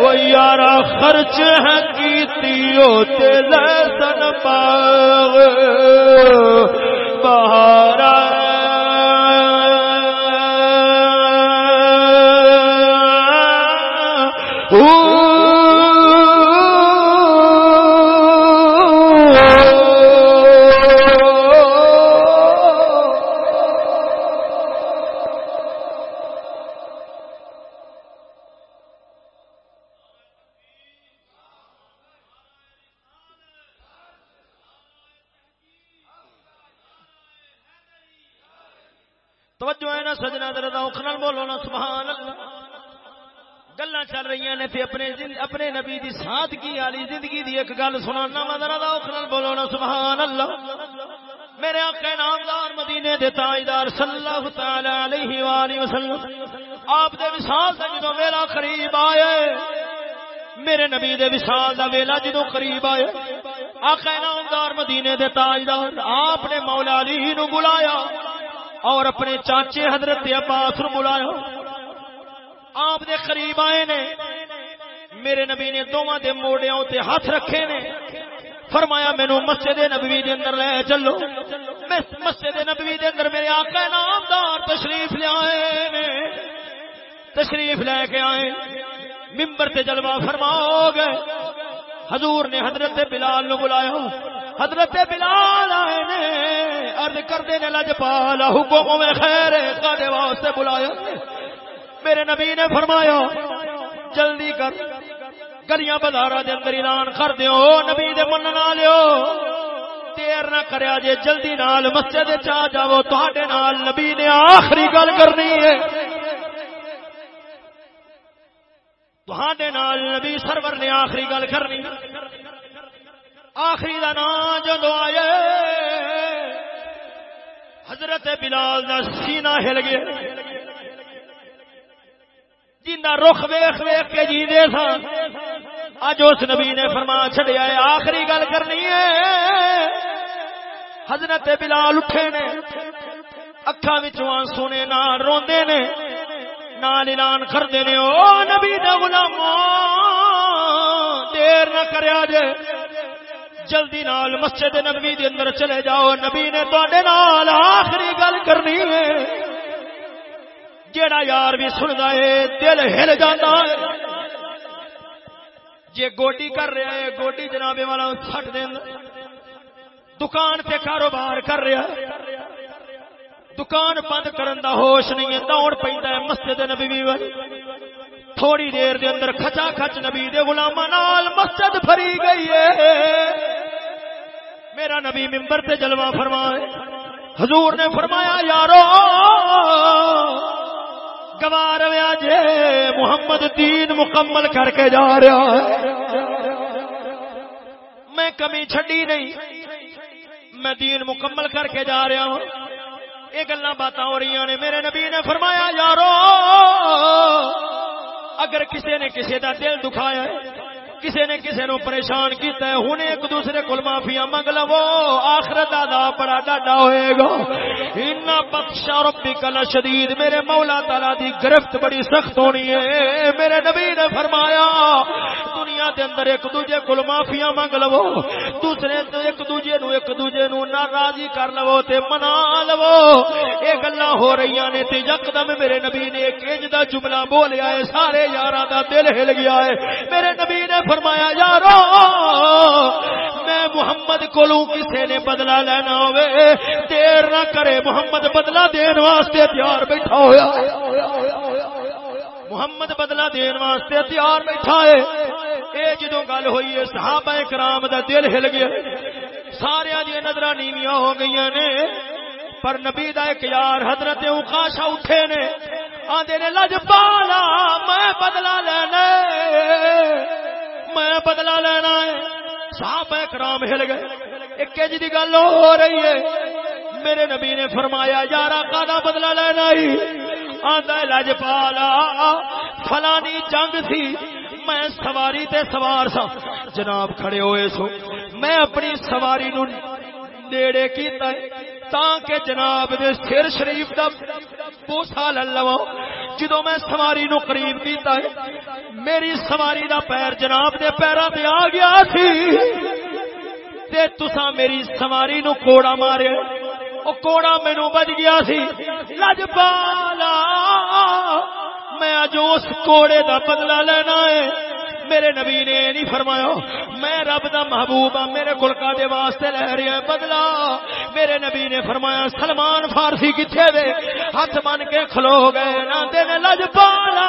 یارا خرچ ہے کیتیو تیل سن تاجدار صلی اللہ تعالی علیہ والہ وسلم، آپ دے وصال دا جدوں ویلا قریب آئے، میرے نبی دے وصال دا ویلا جدوں قریب آئے، آقا نامدار مدینے دے تاجدار، آپ نے مولا علی نو بلایا، اور اپنے چاچے حضرت عباس نو بلایا۔ آپ دے قریب آئے نے، میرے نبی نے دونوں دے موڑیاں تے ہاتھ رکھے نے۔ فرمایا مینو مسجد نبوی دے اندر لے چلو۔ مسجد نبوی دے اندر میرے آقا نامدار تشریف لے آئے تشریف لے کے آئے۔ ممبر تے جلوہ فرماؤ گئے حضور نے حضرت بلال نو بلایا۔ حضرت بلال آئے نے۔ عرض کردے نے لجپالا حکم میں خیر ہے واسطے بلایا۔ میرے نبی نے فرمایا، جلدی کر۔ گلیاں بازار دے اندر اعلان کر دیو۔ نبی دے من لیو۔ دیر نہ کریا جے، جلدی نال مسجد چا جاؤ تواڈے نال نبی نے آخری گل کرنی ہے۔ تواڈے نال نبی سرور نے آخری گل کرنی۔ آخری دا نام جدو آئے، حضرت بلال دا سینہ ہل گیا۔ جنہ رخ ویخ ویخ کے جی دے سا اج اس نبی نے فرما چڑیا ہے، آخری گل کرنی ہے۔ حضرت بلال اٹھے نے اکھا وچوں سونے نال روندے نے، نال اعلان کردے نے، او نبی دا غلام، دیر نہ کریا جے جلدی نال مسجد نبی دے اندر چلے جاؤ، نبی نے تواڈے نال آخری گل کرنی ہے۔ جیڑا یار بھی سندا ہے، دل ہل جاندا ہے۔ جے گوڈی کر رہا ہے گوڈی جناب والا چھٹ دین دکان تے کاروبار کر رہا ہے۔ دکان بند کرن دا ہوش نہیں ہے، دوڑ پیندا ہے مسجد نبوی والی تھوڑی دیر دے اندر کھچا کھچ نبی دے غلاماں نال مسجد بھری گئی ہے۔ میرا نبی ممبر تے جلوہ فرمائے۔ حضور نے فرمایا، یارو، گوار ویا جے محمد دین مکمل کر کے جا رہا ہے۔ میں کمی چھڈی نہیں۔ میں دین مکمل کر کے جا رہا ہوں۔ یہ گلا بات ہو رہی نے میرے نبی نے فرمایا، یارو، اگر کسی نے کسی کا دل دکھایا کسی نے کسی نو پریشان کیتا ہے، ہن ایک دوسرے کو معافیا منگ لو۔ آخرت دا بڑا ڈاڈا ہوئے گا۔ ان بخشا ربک لشدید۔ میرے مولا تعالی دی گرفت بڑی سخت ہونی ہے۔ میرے نبی نے فرمایا دنیا دے اندر ایک دوجے کو معافیا منگ لو۔ دوسرے تو ایک دوجے نو ایک دوجے نو ناراضی کر لو تے منا لو۔ اے گلاں ہو رہی نے تے یکدم میرے نبی نے ایک انج دا جملہ بولیا ہے، سارے یاراں دا دل ہل گیا ہے۔ میرے نبی نے فرمایا، یارو، میں محمد کو کسی نے بدلا لینا ہوئے دیر نہ کرے، محمد بدلا دین واسطے تیار بیٹھا ہوا محمد بدلا دین واسطے تیار بیٹھا ہے۔ اے جدو گل ہوئی ہے، صحابہ کرام دا دل ہل گیا۔ سارے دیا نظر نیویاں ہو گئی نے۔ پر نبی دا ایک یار حضرت اوکاشا اٹھے نے۔ آدھے نے، لج پالا، میں بدلا لینا میں بدلا لینا ہے۔ صاحب کرام ہل گئے۔ ایک جی کی گل ہو رہی ہے۔ میرے نبی نے فرمایا یار کا بدلا لینا ہی؟ آدھا لج پالا، فلانی جنگ سی، میں سواری تے سوار سا جناب کھڑے ہوئے سو، میں اپنی سواری نو نیڑے کیتا ہے تاکہ جناب دے سر شریف دا بوسا لوا جدو میں سواری نو قریب کیتا ہے، میری سواری دا پیر جناب دے پیروں تے آ گیا سی۔ تے تسا میری سواری نو کوڑا مارے۔ او کوڑا مینو بج گیا سی۔ لج میں اج اس کوڑے دا بدلہ لینا ہے۔ میرے نبی نے نہیں فرمایا، میں رب دا محبوب ہاں میرے گلکا دے واسطے لے رہی ہے، بدلا۔ میرے نبی نے فرمایا، سلمان فارسی کتنے دے ہاتھ بن کے کھلو گئے ناندے نے لج پالا۔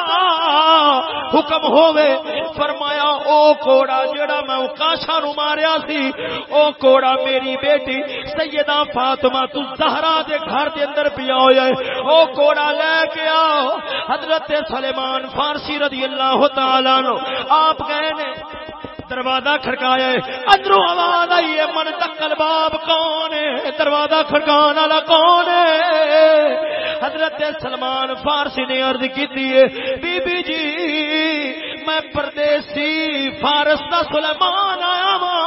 حکم ہوے فرمایا، او کوڑا جڑا میں کاشا نو ماریا سی، او کوڑا میری بیٹی سیدہ فاطمہ تو زہرا دے گھر دے اندر پیا ہویا ہے۔ او کوڑا لے کے آؤ۔ حضرت سلیمان فارسی رضی اللہ تعالی عنہ آپ گئے نے، دروازہ کھڑکایا اندروں آواز آئی ہے، من تکل باب کون ہے؟ دروازہ کھڑکان والا کون ہے؟ حضرت سلمان فارسی نے عرض کی بی بی جی میں پردیسی فارس کا سلیمان آیا وا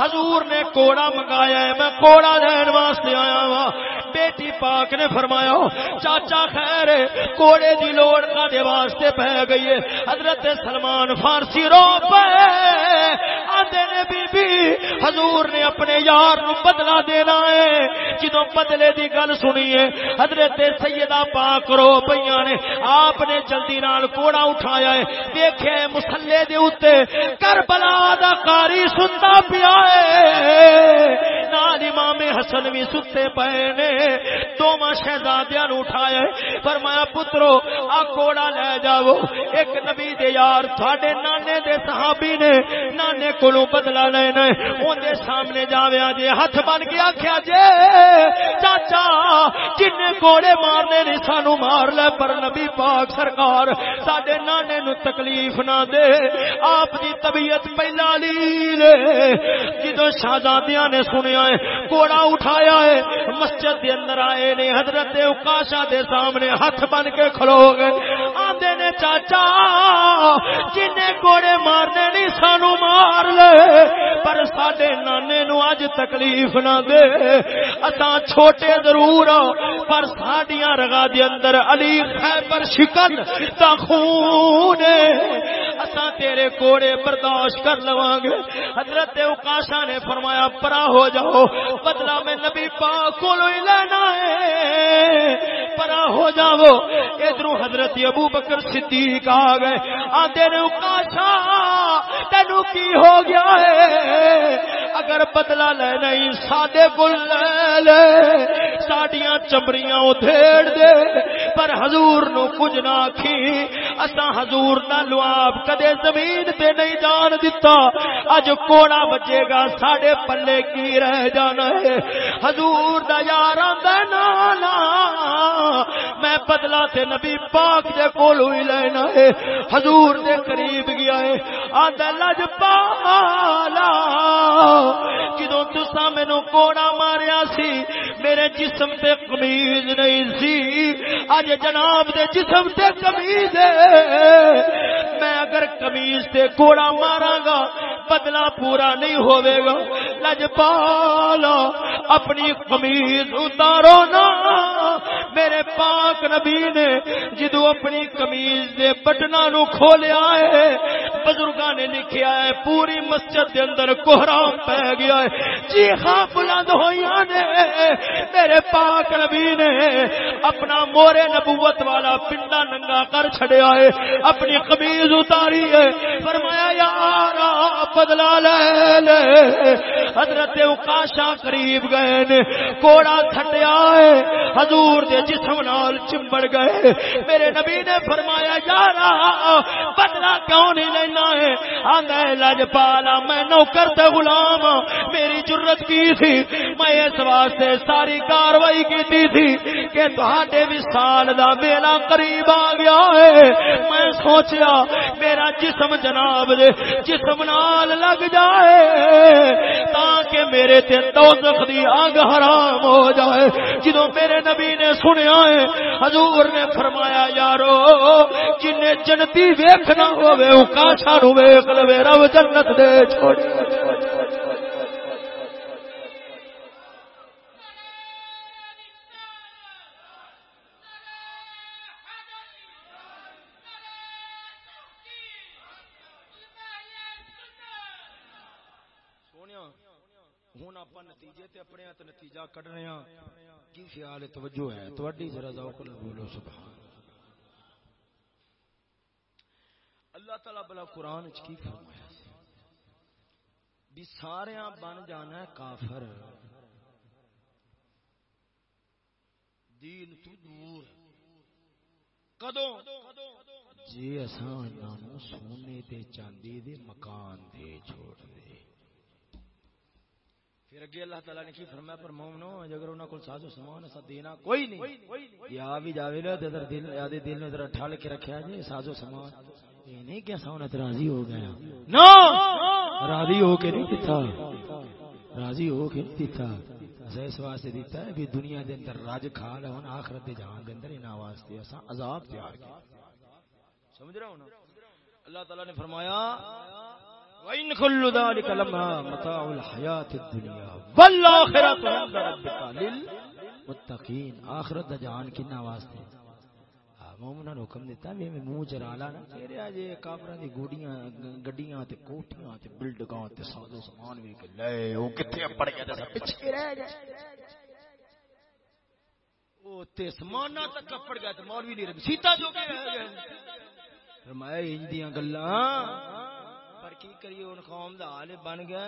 حضور نے کوڑا منگایا ہے، میں کوڑا لین واسطے آیا وا بیٹی پاک نے فرمایا، چاچا خیر، کوڑے دی لوڑ کا دے واسطے پہ گئی ہے۔ حضرت سلمان فارسی رو پے۔ آدھے نے بی بی حضور نے اپنے یار نو بدلا دینا ہے۔ جدو بدلے دی گل سنی ہے، حضرت سیدہ پاک رو پہ نے۔ آپ نے جلدی نال کوڑا اٹھایا ہے۔ دیکھے مسلے دے اتے کربلا دا کاری سنتا پیا نال امام حسن بھی ستے پے نے۔ دونوں شہزادیاں اٹھایا فرمایا، پترو، آ کوڑا لے جاؤ۔ ایک نبی دے یار تھوڑے نانے دے صحابی نے، نانے کولو بدلا لینا اندر سامنے جاویا جی ہاتھ بن کے آخیا جے، چاچا، جن کوڑے مارنے نے سانو مار لے، پر نبی پاک سرکار سڈے نانے نو تکلیف نہ دے۔ آپ کی طبیعت پہلا لی جدو شہزادیاں نے سنیا ہے، کوڑا اٹھایا ہے، مسجد دے اندر آئے نے، حضرت اکاشا دے سامنے ہاتھ بن کے کھلو گئے۔ آدھے نے، چاچا جن گوڑے مارنے نہیں سانو مار لے، پر سڈے نانے نو اج تکلیف نہ دے۔ اتا چھوٹے ضرور پر ساڈیاں رگا دے اندر علی خیبر شکن تا خون اساں تیرے کوڑے برداشت کر لواں گے۔ حضرت اوکاشا نے فرمایا پرا ہو جاؤ۔ بدلا میں نبی پاک کو لینا ہے۔ پرا ہو جاؤ۔ ادھر حضرت ابو بکر صدیق آ گئے۔ آدھے نے اوکاشا تینو کی ہو گیا ہے؟ اگر بدلا لے نہیں، سادے گل لے لے۔ ساڈیاں چمڑیاں ادھیڑ دے۔ پر حضور نو کچھ نہ آکھی۔ اساں حضور دا لواب کدے زمین تے نہیں جان دتا۔ اج کوڑا بچے گا، ساڈے پلے کی رہ جانا ہے۔ حضور دا یار آندا نانا میں بدلا تے نبی پاک دے کولوں ہی لینا ہے۔ حضور دے قریب گیا ہے۔ آندا لج پالا۔ جدوں تساں مینوں کوڑا ماریا سی؟ میرے جسم تے قمیض نہیں سی۔ اج جناب دے جسم تے قمیض ہے۔ میں اگر کمیز تے کوڑا مارا گا بدلا پورا نہیں ہوئے گا لج پالا اپنی کمیز اتارو نا۔ میرے پاک نبی نے جدو اپنی کمیز دے بٹنا نو کھولیا ہے بزرگاں نے لکھیا ہے، پوری مسجد دے اندر کوہرام پہ گیا ہے۔ جی ہاں بلند ہوئیاں نے، میرے پاک نبی نے اپنا مورے نبوت والا پنڈا ننگا کر چھڑیا ہے، اپنی کمیز اتاری ہے۔ فرمایا یار بدلا لے لے حضرت اکاشا قریب گئے نے، کوڑا تھٹیا ہے، حضور دے جسم نال چمبڑ گئے۔ میرے نبی نے فرمایا یار بدلا کیوں نہیں لینا ہے۔ آنگا لج پالا، میں نوکر تے غلام ہاں۔ میری جرت کی تھی؟ میں اس واسطے ساری کاروائی کی تھی کہ تھوڑے وصال دا ویلا قریب آ گیا ہے۔ میں سوچیا، میرا جسم جناب دے جسم نال لگ جائے تاکہ میرے تے دوزخ دی آگ حرام ہو جائے۔ جدو میرے نبی نے سنیا ہے، حضور نے فرمایا، یارو جن جنتی ویکھنا ہوے او کاشا نو ویکھ لوے رب جنت دے چھوڑ۔ اپنے نتیجہ کڈنے ہاں۔ کی خیال توجہ ہے۔ تھوڑی ذرا ذوق بولو، سبحان اللہ تعالی بلا قرآن کی فرمایا؟ بھی سارے بن جانا ہے کافر۔ دین تو دور۔ کدو جی اساں سونے تے چاندی دے مکان دے چھوڑ دے۔ پھر اگے اللہ تعالی نے کی فرمایا؟ پر مومنو اگر انہاں کول ساز و سامان اسا دینا کوئی نہیں۔ یا بھی جاوے نا تے دل یاد دل نے ذرا ٹھل کے رکھیا جی ساز و سامان۔ یہ نہیں کہ ساون تے راضی ہو گیا؟ نو! راضی ہو کے نہیں دتا راضی ہو کے نہیں اسا اس واسطے دیتا ہے بھی دنیا دے اندر راج کھا لے ہن آخرت دے جہان دے اندر انہاں واسطے اسا عذاب تیار کیا سمجھ رہا ہو نا؟ اللہ تعالی نے فرمایا وَإِن كُلُّ ذَلِكَ لَمَّا مَتَاعُ الْحَيَاةِ الدُّنْيَا وَالْآخِرَةُ عِندَ رَبِّكَ لِلْمُتَّقِينَ۔ آخرت دا جان کنا واسطے؟ مومنا نے حکم دیتا ہے میں منہ چرا لا نا۔ تیرے اج کافراں دی گوڑیاں گڈیاں تے کوٹھیاں تے بلڈنگاں تے سادو سامان وی کہ لے، او کتے پڑ گیا تے سب پیچھے رہ گئے او تے سمانا تک کپڑ گیا تے مولوی نہیں رہ سیتا جو کہ رہ گئے فرمایا انج دیاں گلاں۔ پر کی کریے ان قوم دا حال بن گیا۔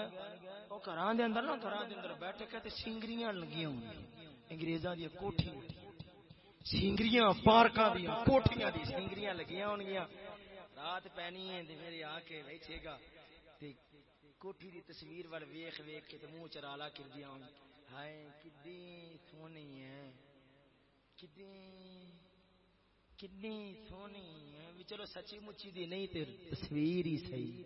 او گھراں دے اندر نا گھراں دے اندر بیٹھ کے تے سنگریاں لگیاں ہوندی انگریزاں دی کوٹھی سنگریاں، پارکاں دی کوٹھیاں دی، سنگریاں لگیاں ہونگیاں۔ رات پینی ہے تے میرے آ کے بیٹھے گا۔ تے کوٹھی دی تصویر ول ویکھ ویکھ کے تے منہ چرالا کر دیا ہوں ہائے، کدی سونی ہے۔ کدی کدی سونی ہے۔ چلو سچی مچی دی نہیں تے تصویر ہی صحیح۔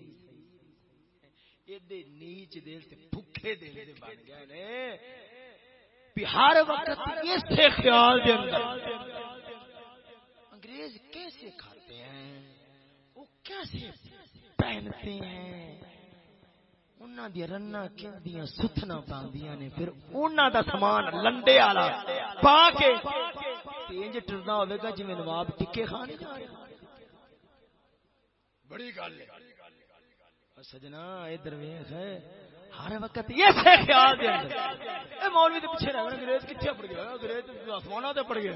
ایڈے نیچ دل سے بھوکے دل دے بن گئے نے۔ بہار وقت اس سے خیال دے اندر۔ انگریز کیسے کھاتے ہیں؟ کیسے پہنتے ہیں؟ انہاں دی رنا کیندیاں ستھنا پاندیاں نے۔ پھر انہاں دا سامان لنڈے والا پا کے ٹرنا ہوے گا جویں نواب ٹکے رہے بڑی گل ہے۔ سجنا ادھر ویکھ۔ ہر وقت یہ خیال دے اندر۔ اے مولوی دے پیچھے رہنا، انگریز کتھے پڑ گیا؟ انگریز آسماناں تے پڑ گیا۔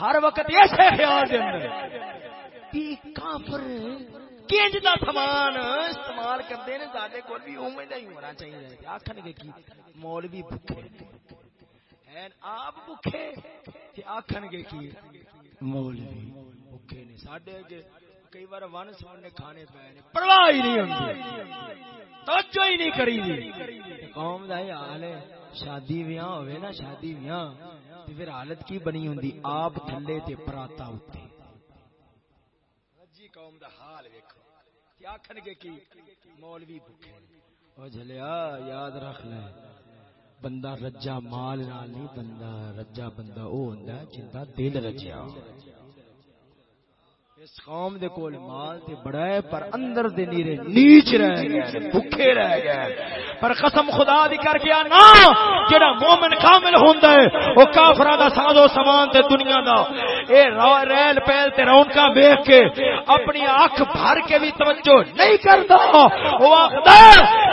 ہر وقت یہ خیال دے اندر۔ کہ کافر کنج دا سامان استعمال کرتے ہیں سارے کو بھی اوے دا ہی ہونا چاہیے۔ آخر گے کی، مولوی بھوکے آپ بھوکے آخر گے کی، مولوی بھوکے نے۔ ساڈے اگے کئی بار ون کھانے پے پرواہ ہی نہیں توجہ ہی نہیں کری دی۔ قوم دا یہ حال ہے شادی ویاہ ہوئے نا شادی ویاہ۔ تے پھر حالت کی بنی ہوندی؟ آپ تھلے تے پراتا اوتے قوم دا حال ویکھو۔ کیا آخر گے کی مولوی بھوکے او جھلیا یاد رکھ لے۔ بندہ رجا مال نال نہیں بندہ رجا بندہ او ہوندا جندا دل رجیا۔ اس قوم دے کول مال تے بڑا ہے پر اندر دے نیرے نیچ رہ گئے بھوکے رہ گئے۔ پر قسم خدا دی کر گیا نا جڑا مومن کامل ہوندا ہے او کافراں دا ساز و سامان تے دنیا دا۔ اے ریل پیل تے رونقاں ویکھ کے اپنی اکھ بھر کے بھی توجہ نہیں کردا او آکھدا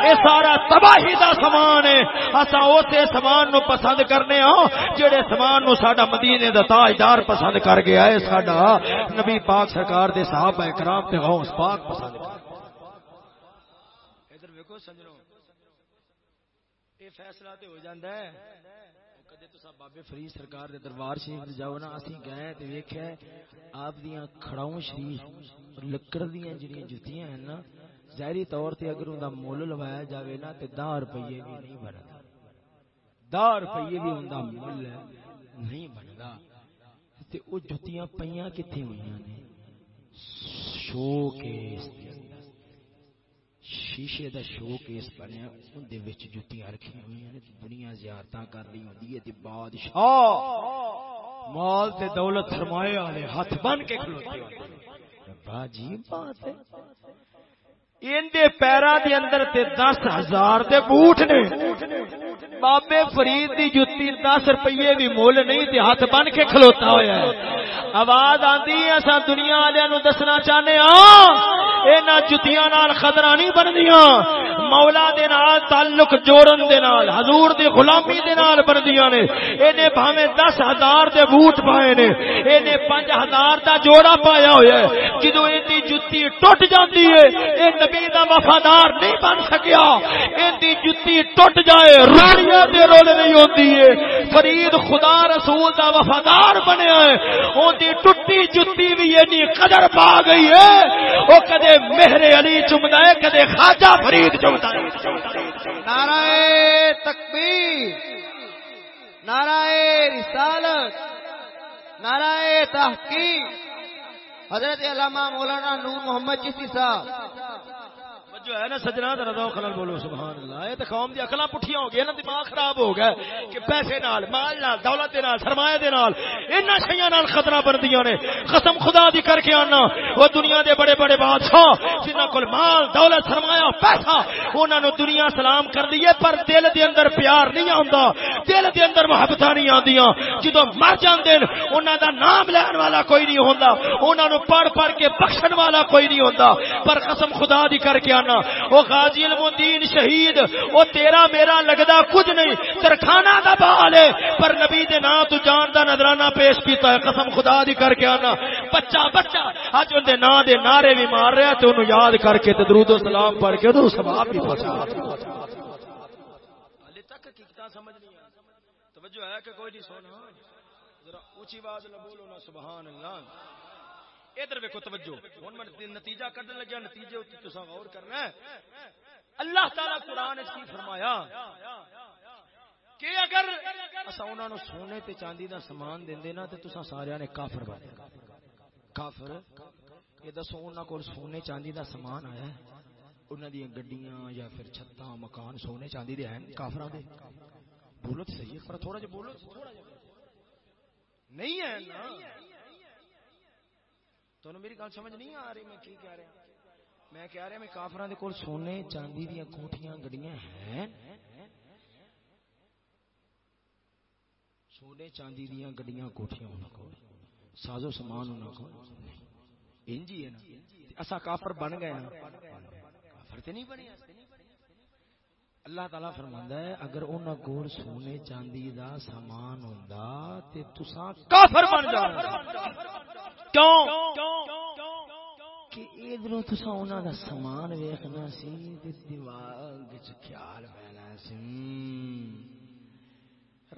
اے سارا تباہی دا سامان ہے۔ اساں اوتے سامان نو پسند کرنے ہاں جڑے سامان نو ساڈا مدینے دا تاجدار پسند کر گیا ہے ساڈا نبی پاک سرکار دے صحابہ کرام تے غوث پاک پسند ادھر ویکھو سجنو اے فیصلہ تے ہو جاندا ہے۔ کدے تسا بابے فرید سرکار دے دربار شریف جاؤ نا اسی گئے تے ویکھیا آپ دیاں کھڑاؤں شریف لکڑ دیاں جڑیاں جُتیاں ہیں نا ظاہری طور تے اگر اوندا مول لوایا جاوے نا تے 10 روپے بھی نہیں بندا 10 روپے بھی اوندا مول نہیں بندا تے او جُتیاں پئیاں کتھے ہوئیاں نے شو کیس شیشے دا شو کیس بنیا اندے وچ جتیاں رکھی ہوئی ہیں دنیا زیارتاں کر رہی ہوندی ہے تے بادشاہ۔ مال تے دولت سرمایہ والے ہاتھ بن کے کھلوتے ہوندے باجی بات ہے۔ اندے پیراں دے اندر تے 10000 دے بوٹ نے۔ بابے فرید دی جُتی 10 روپے بھی مول نہیں تے ہاتھ بن کے کھلوتا ہویا ہے۔ آواز آندی اسا دنیا والے نو دسنا چاہنے ہاں۔ اینا جتیاں نال خطرہ نہیں بندیاں مولا دے نال تعلق جوڑن دے نال، حضور دی غلامی دے نال بندیاں نے۔ اینے بھاویں دس ہزار دے بوٹ پائے نے۔ اینے پنج ہزار دا جوڑا پایا ہویا ہے۔ جدو ایندی جتی ٹوٹ جاندی ہے اے نبی دا وفادار نہیں بن سکیا۔ ایندی جتی ٹوٹ جائے رانیاں دے رول نہیں ہوندی ہے۔ فرید خدا رسول دا وفادار بنیا ہے۔ اون دی ٹوٹی جتی بھی اینی قدر پا گئی ہے۔ او کدے مہر علی چمدا ہے، کدے خواجہ فرید چمدا ہے۔ نعرہ تکبیر، نعرہ رسالت، نعرہ تحقیق۔ حضرت علامہ مولانا نور محمد چشتی صاحب جو ہے نا سجنا ذرا خلل بولو سبحان اللہ یہ تو قوم دی اکلاں پٹھیاں ہو گئی نا دماغ خراب ہو گیا کہ پیسے نال، مال نال، دولت دے نال، سرمایہ دے نال، انہاں شیاں نال خطرہ بندیاں نے۔ قسم خدا دی کر کے آنا۔ وہ دنیا دے بڑے بڑے بادشاہ جنہاں کول مال، دولت، سرمایہ، پیسہ، انہاں نو دنیا سلام کر دیے پر دل دے اندر پیار نہیں آندا۔ دل دے اندر محبت نہیں آندیاں۔ جدوں مر جاندے انہاں دا نام لین والا کوئی نہیں ہوندا۔ انہاں نو پڑھ پڑھ کے بخشن والا کوئی نہیں ہوندا۔ پر قسم خدا دی کر کے آنا۔ وہ غازی المدین شہید وہ تیرا میرا لگتا کچھ نہیں ترخانہ دا بال ہے۔ پر نبی دے نا تو جان دا نظرانہ پیش کیتا ہے، قسم خدا دی کر کے آنا۔ بچہ بچہ اج ان دے نا دے نعرے بھی مار رہا تے انہوں یاد کر کے تے درود و سلام پڑھ کے تو ثواب بھی پہنچا۔ ہلے تک حقیقت سمجھ نہیں توجہ ہے کہ کوئی نہیں سونا۔ ذرا اونچی آواز نہ بولو نا سبحان اللہ۔ ادھر ویکو توجہ۔ ہوں میں نتیجہ کڈن لگیا، نتیجے تصا غور کرنا ہے۔ اللہ تعالی قرآن کی فرمایا؟ کہ اگر اسا انہاں نو سونے تے چاندی دا سامان دیندے نا تے تساں سارے نے کافر بن کافر؟ یہ دسو انہاں کول سونے چاندی دا سامان آیا ہے؟ انہاں دی گڈیاں یا پھر چھتاں، مکان سونے چاندی دے ہیں کافراں دے۔ بولو تے صحیح پر تھوڑا جا بولو نہیں ہے نا۔ تمہیں میری گل سمجھ نہیں آ رہی؟ میں کی کہہ رہا میں کہہ رہا میں کافران دے کول سونے، چاندی دیا کوٹیاں گڑیاں ہیں۔ سونے، چاندی دیا گڈیاں کوٹیاں انہوں کو سازو سامان انہوں کو انجی ہے نا۔ اسا کافر بن گئے نا۔ کافر تے نہیں بنے۔ اللہ تعالی فرماندا ہے، اگر انہاں کول سونے، چاندی دا سامان ہوندا، تے تساں کافر بن جاؤ۔ کیوں؟ کہ ادھروں تساں انہاں دا سامان ویکھنا سی تے دماغ وچ خیال پینا سی۔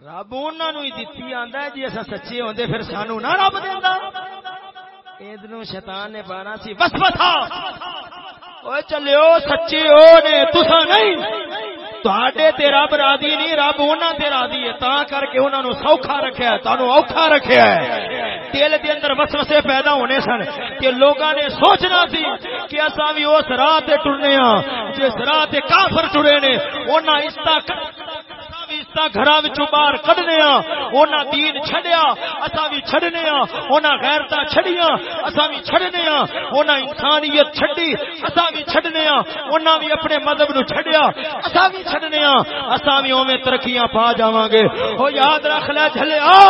رب انہوں ہی دتی آندا جی اصا سچے ہوندے پھر سانو نہ رب دیندا۔ ادھر شیطان نے پانا سی، بس بس ہاں۔ اوے چلیو، سچے ہو نے تسا نہیں۔ تواڈے تے رب راضی نہیں، رب انہاں تے راضی ہے۔ تا کر کے انہاں نو سوکھا رکھیا ہے، تانوں اوکھا رکھیا ہے۔ دل دے اندر وسوسے پیدا ہونے سن کہ لوگاں نے سوچنا سی کہ اساں بھی اس راہ تے ٹرنے ہاں جس راہ تے کافر ٹرے نے، انہاں اس تک گھر باہر کھنے انہاں دین چھڈیا اسا بھی چھڈنے انہاں غیرتا چھڈیاں اسا بھی چھڈنے انہاں انسانیت چھڈی اسا بھی چھڈنے انہاں بھی اپنے مذہب نو چھڈیا اسا بھی چھڈنے اسا بھی اوویں ترقیاں پا جاواں گے۔ او یاد رکھ لے جھلیا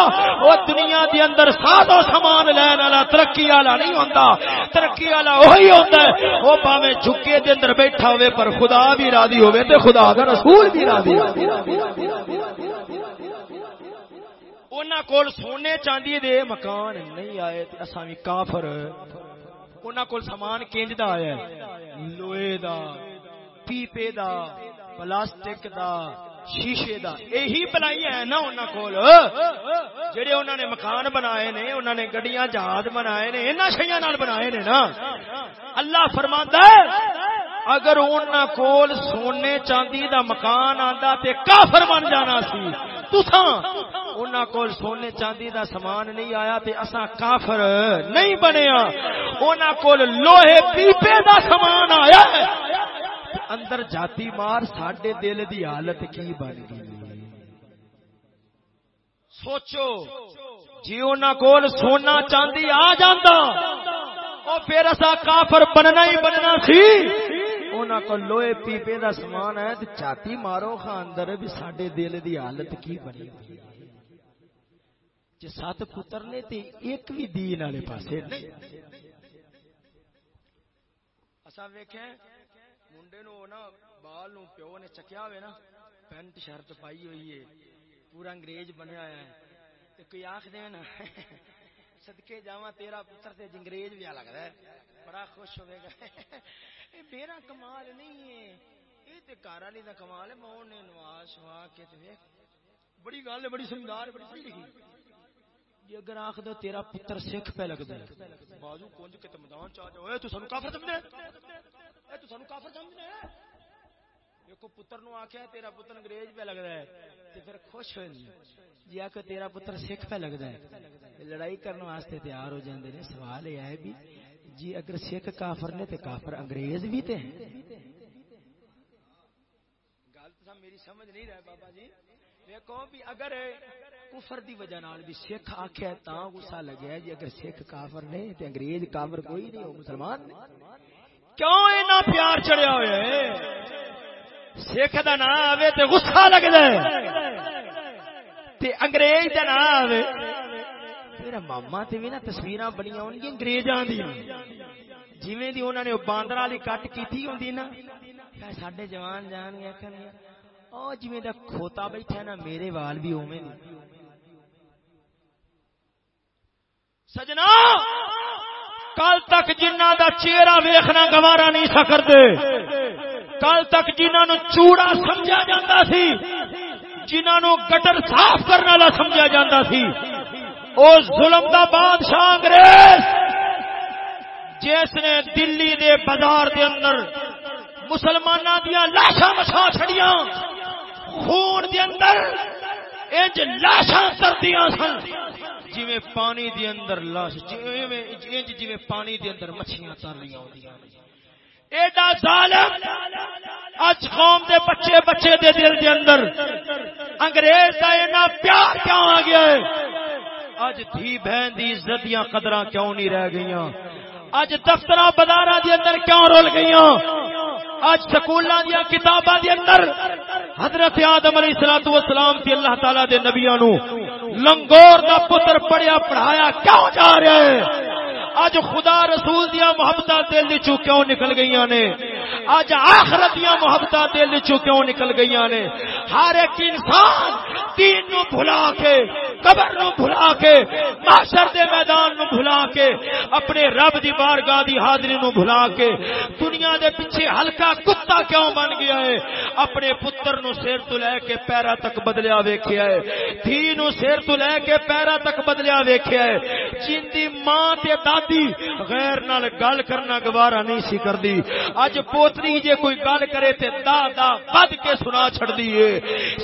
او دنیا دی اندر سادو سامان لین والا، ترقی والا نہیں ہوندا۔ ترقی والا وہی ہوندا ہے، او باویں جھکے دے اندر بیٹھا ہوے پر خدا بھی راضی ہوے تے خدا دا رسول بھی راضی ہوئے ہوے کول سونے چاندی دے مکان نہیں آئے اصا بھی کافر انہاں کول سامان کینج دا آیا لوہے دا پیپے دا پلاسٹک دا شیشے دا یہی بنائی ہے نا انہوں کول۔ جڑے انہوں نے مکان بنائے نے انہوں نے گڈیاں، جہاز بنائے نے انہوں شیاں نال بنائے نے نا۔ اللہ فرماندا ہے، اگر انہوں کول سونے چاندی دا مکان آندا تے کافر بن جانا سی، تساں انہوں کول سونے چاندی دا سامان نہیں آیا تے اساں کافر نہیں بنیا ہاں۔ انہوں کول لوہے پیپے دا سامان آیا ہے۔ اندر جاتی مار ساڈے دل دی حالت کی بن گئی؟ سوچو جی انہوں کول سونا چاندی آ جاندہ او پھر اسا کافر بننا ہی بننا سی۔ انہوں کو لوہے پیپے دا سامان ہے تو چاتی مارو خاندر بھی سڈے دل دی حالت کی بنی جی سات پتر نے تے ایک بھی دین والے پاسے اصا ویکھے منڈے نو نا بال نو پیو نے چکیا ہوئے نا پینٹ شرٹ پائی ہوئی ہے پورا انگریز بنیا ہے تے کوئی آخ دے نا صدقے جاواں تیرا پتر تے انگریز بھی لگدا ہے بڑا خوش ہوے گا اے میرا کمال نہیں ہے اے تے گھر والی دا کمال ہے مون نے نواز شوا کے تے ویکھ بڑی گل ہے بڑی سمجھدار بڑی پڑھی لکھی جی اگر آخ دو تیرا پتر سکھ پہ لگتا ہے بازو کنج کے تے میدان چا جاؤ اے تو سانو کافر سمجھنا اے تو سانو کافر سمجھنا ہے؟ ایک پتر نو آکھیا تیرا پتر انگریز پہ لگدا ہے، تے پھر خوش ہو جی آ تیرا پتر سکھ پہ لگدا ہے۔ لڑائی کرنے واسطے تیار ہو جاندے نے، سوال یہ ہے بھی جی اگر سکھ کافر نے تو کافر انگریز بھی تے گل تو میری سمجھ نہیں رہا بابا جی۔ دیکھو بھی اگر کفر دی وجہ نال بھی سکھ آکھیا تا غصہ لگیا جی اگر سکھ کافر نے، تے انگریز کافر کوئی نہیں ہو مسلمان نے۔ کیوں اینا پیار چڑھیا ہوئے؟ سکھ دا نام آوے تے غصہ لگدا ہے تے انگریز دا نام آوے۔ میرا ماما تے بھی نا تصویراں بنیاں ہون گی انگریزاں دی۔ جویں دی انہاں نے باندر والی کٹ کیتی ہوندی نا ساڈے جوان جان گیا کہنے او جویں دا کھوتا بیٹھا نا میرے وال بھی اوویں سجنا! کل تک جنہ دا چہرہ ویکھنا گوارا نہیں سکتے کل تک جنہاں نو چوڑا سمجھا جاتا سی، جنہاں نو گٹر صاف کرنے والا سمجھا جاتا سی۔ اس ظلم دا بادشاہ انگریز، جس نے دلی دے بازار دے اندر مسلمانوں دیا لاشاں مچھا چھڑیاں، خون دے اندر انج لاشاں تردیاں سن۔ جی پانی دے اندر لاش انج جی پانی دے اندر مچھیاں تر رہی ہوندیاں ایڈا ظالم! اج قوم دے بچے بچے دے دل دے اندر انگریز دا اینا پیار کیوں آ گیا ہے؟ اج دھی بہن دی عزت یا قدرہ کیوں نہیں رہ گئیاں؟ اج دفتر بازار دے اندر کیوں رول گئیاں؟ اج سکولاں دیا کتاباں دے اندر حضرت آدم علیہ الصلوۃ والسلام تے اللہ تعالی دے نبیاں نو لنگور دا پتر پڑھیا پڑھایا کیوں جا رہا ہے؟ اج خدا رسول دیا محبت دل چو کیوں نکل گئی نے؟ اج آخرت دیا محبت دل چو کیوں نکل گئی نے؟ ہر ایک انسان دین نو بھلا کے، قبر نو بھلا کے معاشر دے میدان نو بھلا کے، اپنے رب دی بارگاہ دی حاضری نو بھلا کے، دنیا دے پیچھے ہلکا کتا کیوں بن گیا ہے؟ اپنے پتر نو سیر تو لے کے پیرا تک بدلیا ویکھیا ہے۔ دھی نو سیر تو لے کے پیرا تک بدلیا ویکھیا ہے۔ جن ماں تے دادی غیر نال گل کرنا گوارا نہیں سی کردی۔ اج پوتری جے کوئی گل کرے تے دا دا بد کے سنا چھڑ دی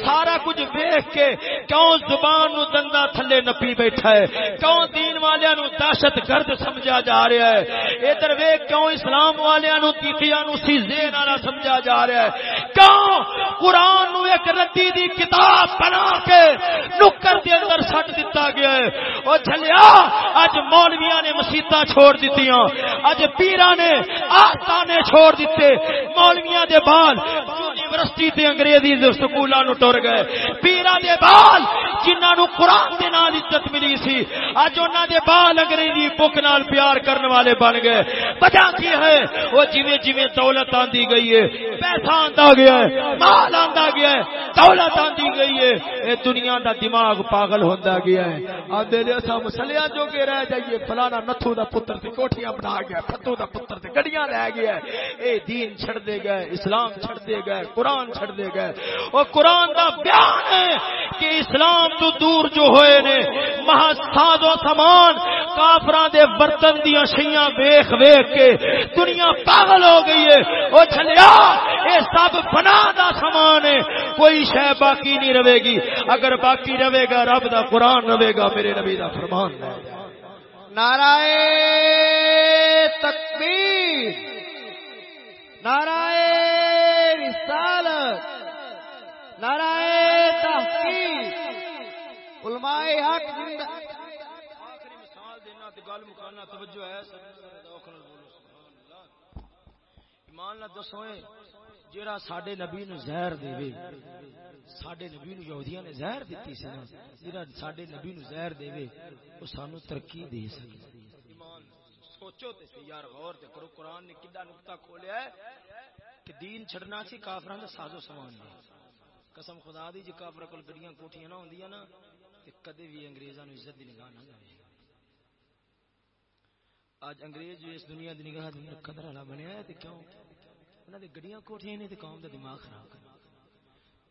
سارا کچھ ویکھ کے کیوں زبان نو دندا تھلے نپی بیٹھا ہے؟ کیوں دین والیاں نو دہشت گرد سمجھا جا رہا ہے؟ ادھر ویکھ کیوں اسلام والیاں نو تیتیاں نو سیزے نالا سمجھا جا رہا ہے؟ کیوں قرآن نو ایک ردی دی کتاب بنا کے نکر دے اندر سٹ دیتا گیا ہے؟ او جھلیا، اج مولویاں نے مسیطہ چھوڑ دیتیاں اج پیرا نے آستا نے چھوڑ دیتے مولویاں دے بال یونیورسٹی تے انگریزی دے سکولاں نو ٹر گئے۔ پیرا دے بال جنہاں نو قرآن دے نال عزت ملی سی اج انہاں دے بال انگریزی بک نال پیار کرنے والے بن گئے۔ وجہ کی ہے؟ وہ جویں جویں دولت آندی گئی ہے، پیسہ آندا گیا ہے، مال آندا گیا ہے، دولت آندی گئی ہے۔ اے دنیا دا دماغ پاگل ہوندا گیا ہے۔ آندے نے اسا مسلیاں جو کے رہ جائیے، فلانا نتھو دا پتر تے کوٹھیاں بنا گیا پتو دا پتر تے گڑیاں لے گیا ہے۔ اے دین چھڑ دے گئے، اسلام چھڑ دے گئے، قرآن چھڑ دے گئے۔ او قرآن دا بیان ہے کہ اسلام تو دور جو ہوئے نے محساد و سامان کافران دے برتن دیا شیاں ویخ ویخ کے دنیا پاگل ہو گئی ہے۔ او چھلیا، اے سب بنا دا سامان ہے۔ کوئی شے باقی نہیں رہے گی۔ اگر باقی رہے گا، رب دا قرآن رہے گا، میرے نبی دا فرمان ہے نعرہ تکبیر، نعرہ رسالت۔ نعرہ تحقیق۔ علماء حق زندہ آخری مثال دینا تے گل مکانا، توجہ ہے۔ ایمان نہ دسوئے جیڑا ساڈے نبی نو زہر دے ساڈے نبی نو یہودیاں نے زہر دتی سی نا، جیڑا ساڈے نبی نو زہر دے او سانو ترقی دے سکدا سوچو تے یار، غور تے کرو، قرآن نے کڈا نقطہ کھولیا ہے کہ دین چھڑنا سی کافراں دا سازو سامان قسم خدا دی جی جے کافر کول گڈیاں کوٹھیاں نہ ہوندیاں نا، تے کدے بھی انگریزاں نو عزت دی نگاہ نہ جاوے اج انگریز جو اس دنیا دی نگاہ دی قدر والا بنیا ہے، تے کیوں؟ انہاں دی گڈیاں کوٹھیاں نے تے قوم دا دماغ خراب کر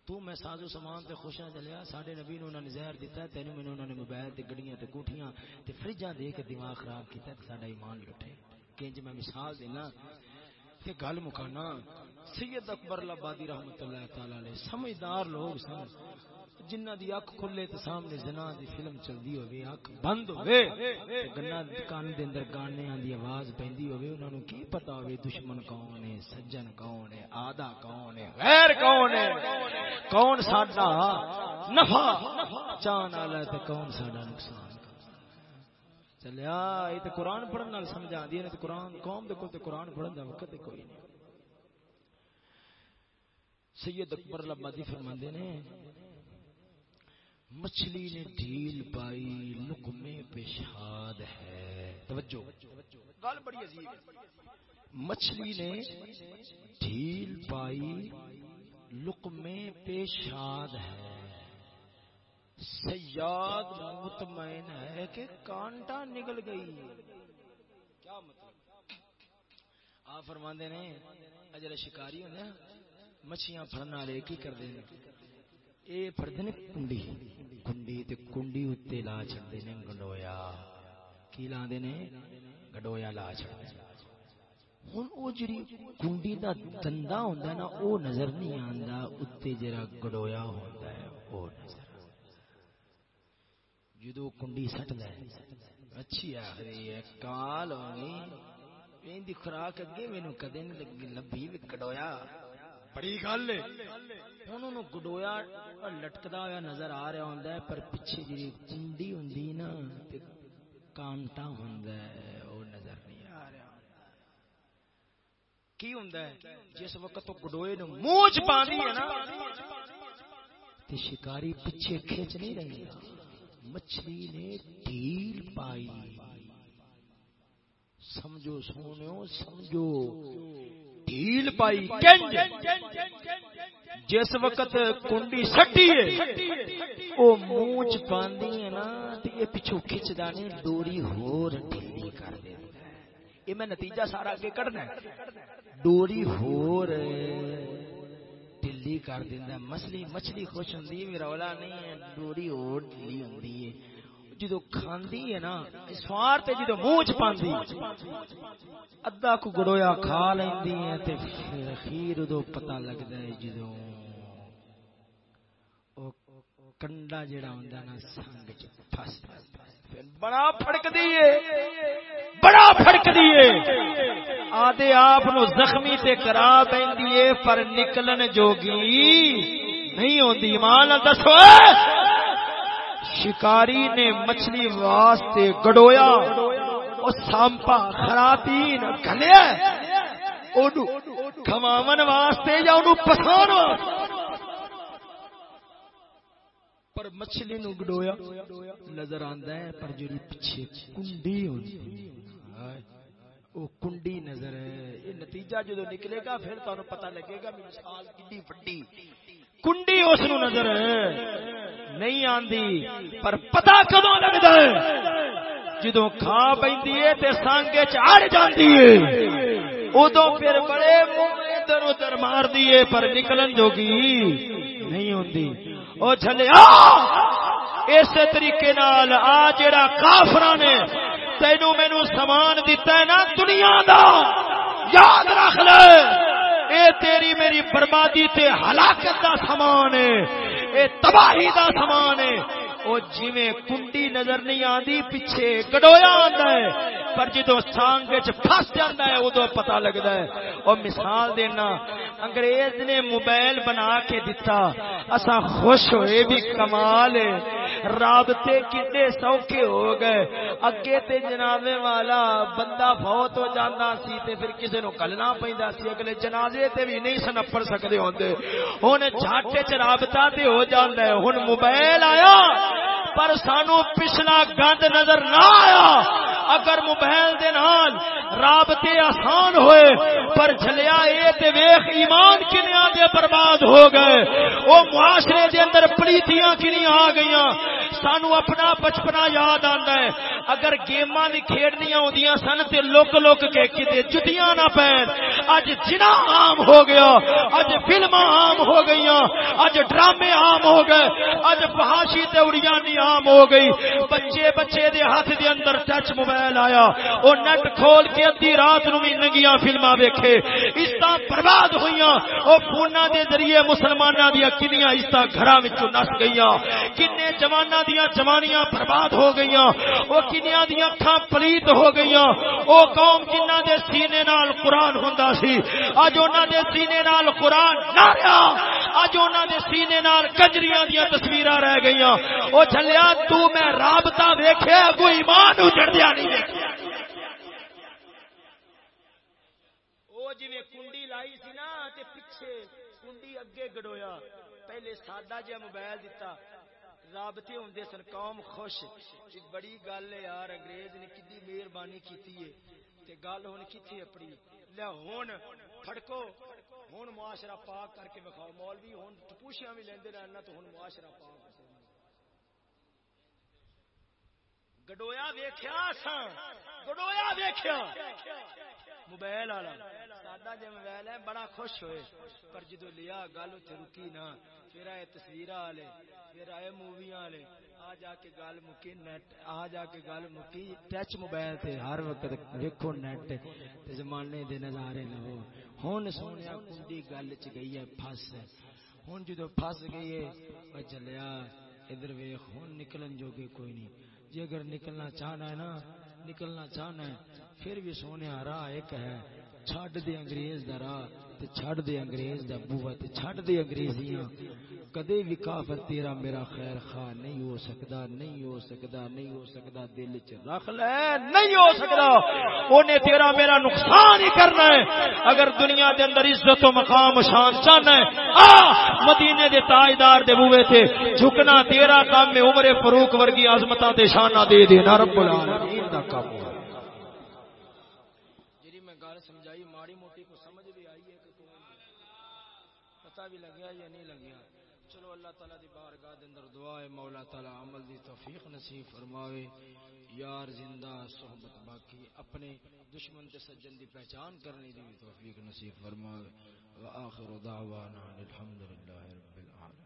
تو میں سازو سامان تے خوشاں چلیا ساڈے نبی نو انہاں نے زہر دتا ہے تینو مینوں انہاں نے موبائل تے گڈیاں تے کوٹھیاں تے فریجاں دے کے دماغ خراب کیتا تے ساڈا ایمان لٹے کنج میں مثال دینا، تے گل مکانا سید اکبر لبادی رحمت اللہ تعالی علیہ، سمجھدار لوگ سن۔ جنہ دی اکھ کھلے تے سامنے زنا دی فلم چلدی ہوے اکھ بند ہوے گنا کان دے اندر گانے دی آواز پیندی ہوے انہاں نو کی پتہ ہوے دشمن کون ہے، سجن کون ہے آدا کون ہے، غیر کون ہے، کون ساڈا نفع چان والا تے کون ساڈا نقصان۔ چلیا یہ تے قرآن پڑھن نال سمجھا دی نے قرآن قوم دے کول تے قرآن پڑھن دا وقت کوئی نہیں۔ سید اکبر لبادی فرماندے نے، مچھلی نے ڈھیل پائی، لقمے پیشاد ہے۔ توجہ۔ گل بڑی عجیب ہے۔ مچھلی نے ڈھیل پائی، لقمے پیشاد ہے۔ سیاد مطمئن ہے کہ کانٹا نکل گئی۔ کیا مطلب؟ آپ فرماندے نے اجر شکاری ہونے مچھیاں پھڑنا والے کی کر دیں اے پھڑتے نے کنڈی کنڈی تے کنڈی اتنے لا چڑھتے نے گنڈویا کی لا نے؟ گڈویا لا چڑھتے ہوں وہ جڑی کنڈی دا دندا ہوندا نا، او نظر نہیں آندا اتنے جڑا گڈویا ہوندا ہے، او نظر۔ جدو کنڈی سٹ لے، اچھی آخری ہے، کال ہونی۔ این دی خوراک اگے مینوں کدے نہیں لگی، لبھی بھی گڈویا۔ بڑی گل ہے۔ انہوں گڈویا لٹکدا ہوا نظر آ رہا ہوں پر پیچھے جی کنڈی ہوں نا کانٹا ہوں وہ نظر نہیں آ رہا۔ کی ہوں جس وقت گڈوئے منہ چ پانی ہے نا شکاری پیچھے کھچ نہیں رہی۔ مچھلی نے ڈھیل پائی۔ سمجھو سونو سمجھو۔ ڈھیل پائی جس وقت کنڈی سٹی ہے وہ منہ چ پاندی ہے۔ نا یہ پچھو کھچدا نہیں ڈوری ہور ڈھیلی کر میں نتیجہ سارا اگے کڈنا ڈوری ہور ڈھیلی کر دینا مچھلی مچھلی خوش ہوں رولا نہیں ہے ڈوری ہور ڈھیلی ہوں جدو کھاندی ہے نا سوار تے جدو منہ چ پاندی، ادھا کو گڑویا کھا لیندی ہے تے پھر اخیر ادو پتہ لگدا ہے جدو او کنڈا جڑا ہوندا نا سنگ چ پھس بڑا پھڑک دیے بڑا پھڑک دیے آدھے آپ نو زخمی تے کرا بیندی پر نکلن جوگی نہیں ہوندی۔ مان دسو شکاری نے مچھلی واسطے گڑویا اور سامپا خراتین کھلیا کھواون واسطے یا انہوں پسان واسطے؟ پر مچھلی نو گڑویا نظر آندا ہے پر جڑی پیچھے کنڈی ہوندی وہ کنڈی نظر ہے۔ یہ نتیجہ جدو نکلے گا، پھر تمہیں پتہ لگے گا مثال کڈی وڈی۔ کنڈی اس نظر نہیں آندی، پر پتا کدو لگتا ہے؟ جدو کھا پی سانگے چڑ جاتی ہے۔ ادو پھر بڑے ادھر ادھر مار دیے پر نکلن جوگی نہیں ہوتی وہ چلیا اس طریقے نال آ جڑا کافر نے تینو مینو سامان دتا ہے نا دنیا دا۔ یاد رکھ لے۔ اے تیری میری بربادی تے ہلاکت دا سامان ہے اے تباہی دا سامان ہے۔ او جویں کنڈی نظر نہیں آندی، پیچھے گڈویا آندا ہے۔ پر جدو سانگ وچ پھس جاندا ہے، اودوں پتہ لگدا ہے۔ او مثال دینا، انگریز نے موبائل بنا کے دتا۔ اسا خوش ہوئے، بھی کمال ہے۔ رابطے کتنے سوکھے ہو گئے۔ اگے تے جنازے والا بندہ فوت ہو جانا سی تے پھر کسی نو کلنا پیندا سی۔ اگلے جنازے تے بھی نہیں سن اپڑ سکدے ہوندے۔ ہن جھاٹے چ رابطہ تے ہو جاندا ہے۔ ہن موبائل آیا۔ پر سانو پچھلا گند نظر نہ آیا۔ اگر موبائل دے نال رابطے آسان ہوئے، پر جھلیا اے تے ویکھ ایمان کنیا دے برباد ہو گئے۔ او معاشرے دے اندر پلیتیاں کنیاں آ گئیاں۔ سانو اپنا بچپنا یاد آندا ہے۔ اگر گیماں دی کھیڈنیاں ہوندیاں سن تے لوک لوک کے کتے جُتیاں نہ پین اج جنا عام ہو گیا۔ اج فلماں عام ہو گئیاں۔ اج ڈرامے عام ہو گئے۔ اج فحاشی تے اڑیانی عام ہو گئی۔ بچے بچے دے ہاتھ دے اندر ٹچ موبائل آیا۔ او نیٹ کھول کے ادھی رات نو بھی ننگیاں فلماں ویکھے۔ عزت برباد ہویاں او فوناں دے ذریعے مسلماناں دی کنیاں عزت گھراں وچوں نس گئیاں۔ کنے جواناں دیاں جوانیاں برباد ہو گئیاں، او کنیاں دیاں اکھاں پلیت ہو گئیاں۔ او قوم جنہاں دے سینے نال قرآن ہوندا سی اج انہاں دے سینے نال قرآن نہ رہیا اج انہاں دے سینے نال کجریاں دیاں تصویراں رہ گئیاں۔ او چلیا تو میں رابطہ ویکھیا، کوئی ایمان اجڑ دیا نہیں ویکھیا۔ او جویں کنڈی لائی سی نا، تے پیچھے کنڈی اگے گڑویا پہلے سادہ جہا موبائل دیتا رابطے ہوں سن، قوم خوش بڑی گل ہے یار، انگریز نے کتنی مہربانی کی گل ہوں کتنی اپنی؟ لیا ہوں پھڑکو۔ ہوں معاشرہ پاک کر کے بکھاؤ مولوی ہوں ٹپوشیاں بھی لیندے رہنا تو ہوں معاشرہ پاک گڈویا ویخیا گڈویا ویخیا موبائل والا۔ سادہ جی موبائل ہے، بڑا خوش ہوئے۔ پر جدو لیا گل اتنے رکی نا پھر آئے تصویر والے، پھر آئے موویاں والے۔ آ جا کے گل مکی نیٹ آ جا کے گل مکی ٹچ موبائل تے، ہر وقت ویکھو نیٹ تے زمانے دے نظارے لو۔ ہن سونیا کنڈی گل چ گئی ہے، پھس۔ ہن جدو پھس گئی ہے، او چلیا ادھر ویکھ، ہن نکلن جوگے کوئی نہیں۔ جی اگر نکلنا چاہنا ہے نا، نکلنا چاہنا ہے، پھر بھی سونے راہ ایک ہے۔ چھڈ دے انگریز دا راہ۔ تے چھڑ دے انگریز دا بوا تے چھڑ دے انگریزیاں۔ کدے بھی کافر تیرا میرا خیر خواہ نہیں ہو سکدا، نہیں ہو سکدا، نہیں ہو سکدا، دل چ رکھ لے۔ نہیں ہو سکدا، اونے تیرا میرا نقصان ہی کرنا ہے۔ اگر دنیا دے اندر عزت و مقام شان چاہنا ہے، آ، مدینے دے تاجدار دے بوے تے جھکنا تیرا کام میں عمر فاروق ورگی عظمتاں تے شاناں دے دینا۔ رب العالمین دا کام ہے جی میں گل سمجھائی ماڑی موٹی کو سمجھ بھی آئی ہے کہ پتہ یا نہیں لگیا؟ چلو اللہ تعالیٰ دی بارگاہ دے اندر دعا ہے، مولا تعالیٰ عمل دی توفیق نصیب فرماوے۔ یار زندہ، صحبت باقی، اپنے دشمن تے سجن دی پہچان کرنے دی توفیق نصیب فرماوے۔ وآخر دعوانا الحمدللہ رب العالمین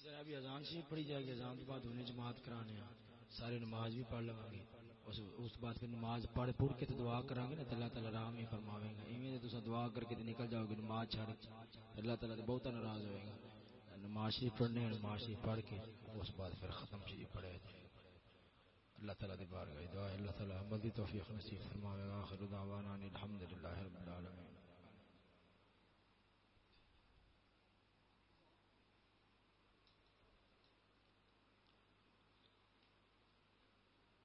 اس طرح بھی اذان سے پڑھی جائے گی، اذان کے بعد انہیں جماعت کرانے ہیں۔ سارے نماز بھی پڑھ لوا گے اس اس بعد پھر نماز پڑھ پڑھ کے تو دعا کریں گے نا اللہ تعالیٰ رحم ہی فرماوے گا ایویں تو دعا کر کے نکل جاؤ گے، نماز چھڑ اللہ تعالیٰ تو بہت ناراض ہوئے گا۔ نماز شریف پڑھنے نماز شریف پڑھ کے اس بعد پھر ختم شریف پڑھے۔ اللہ تعالیٰ دی بارگاہ دعا اللہ تعالیٰ عمل دی توفیق نصیب فرماوے۔ گا آخر دعوانا الحمدللہ رب العالمین۔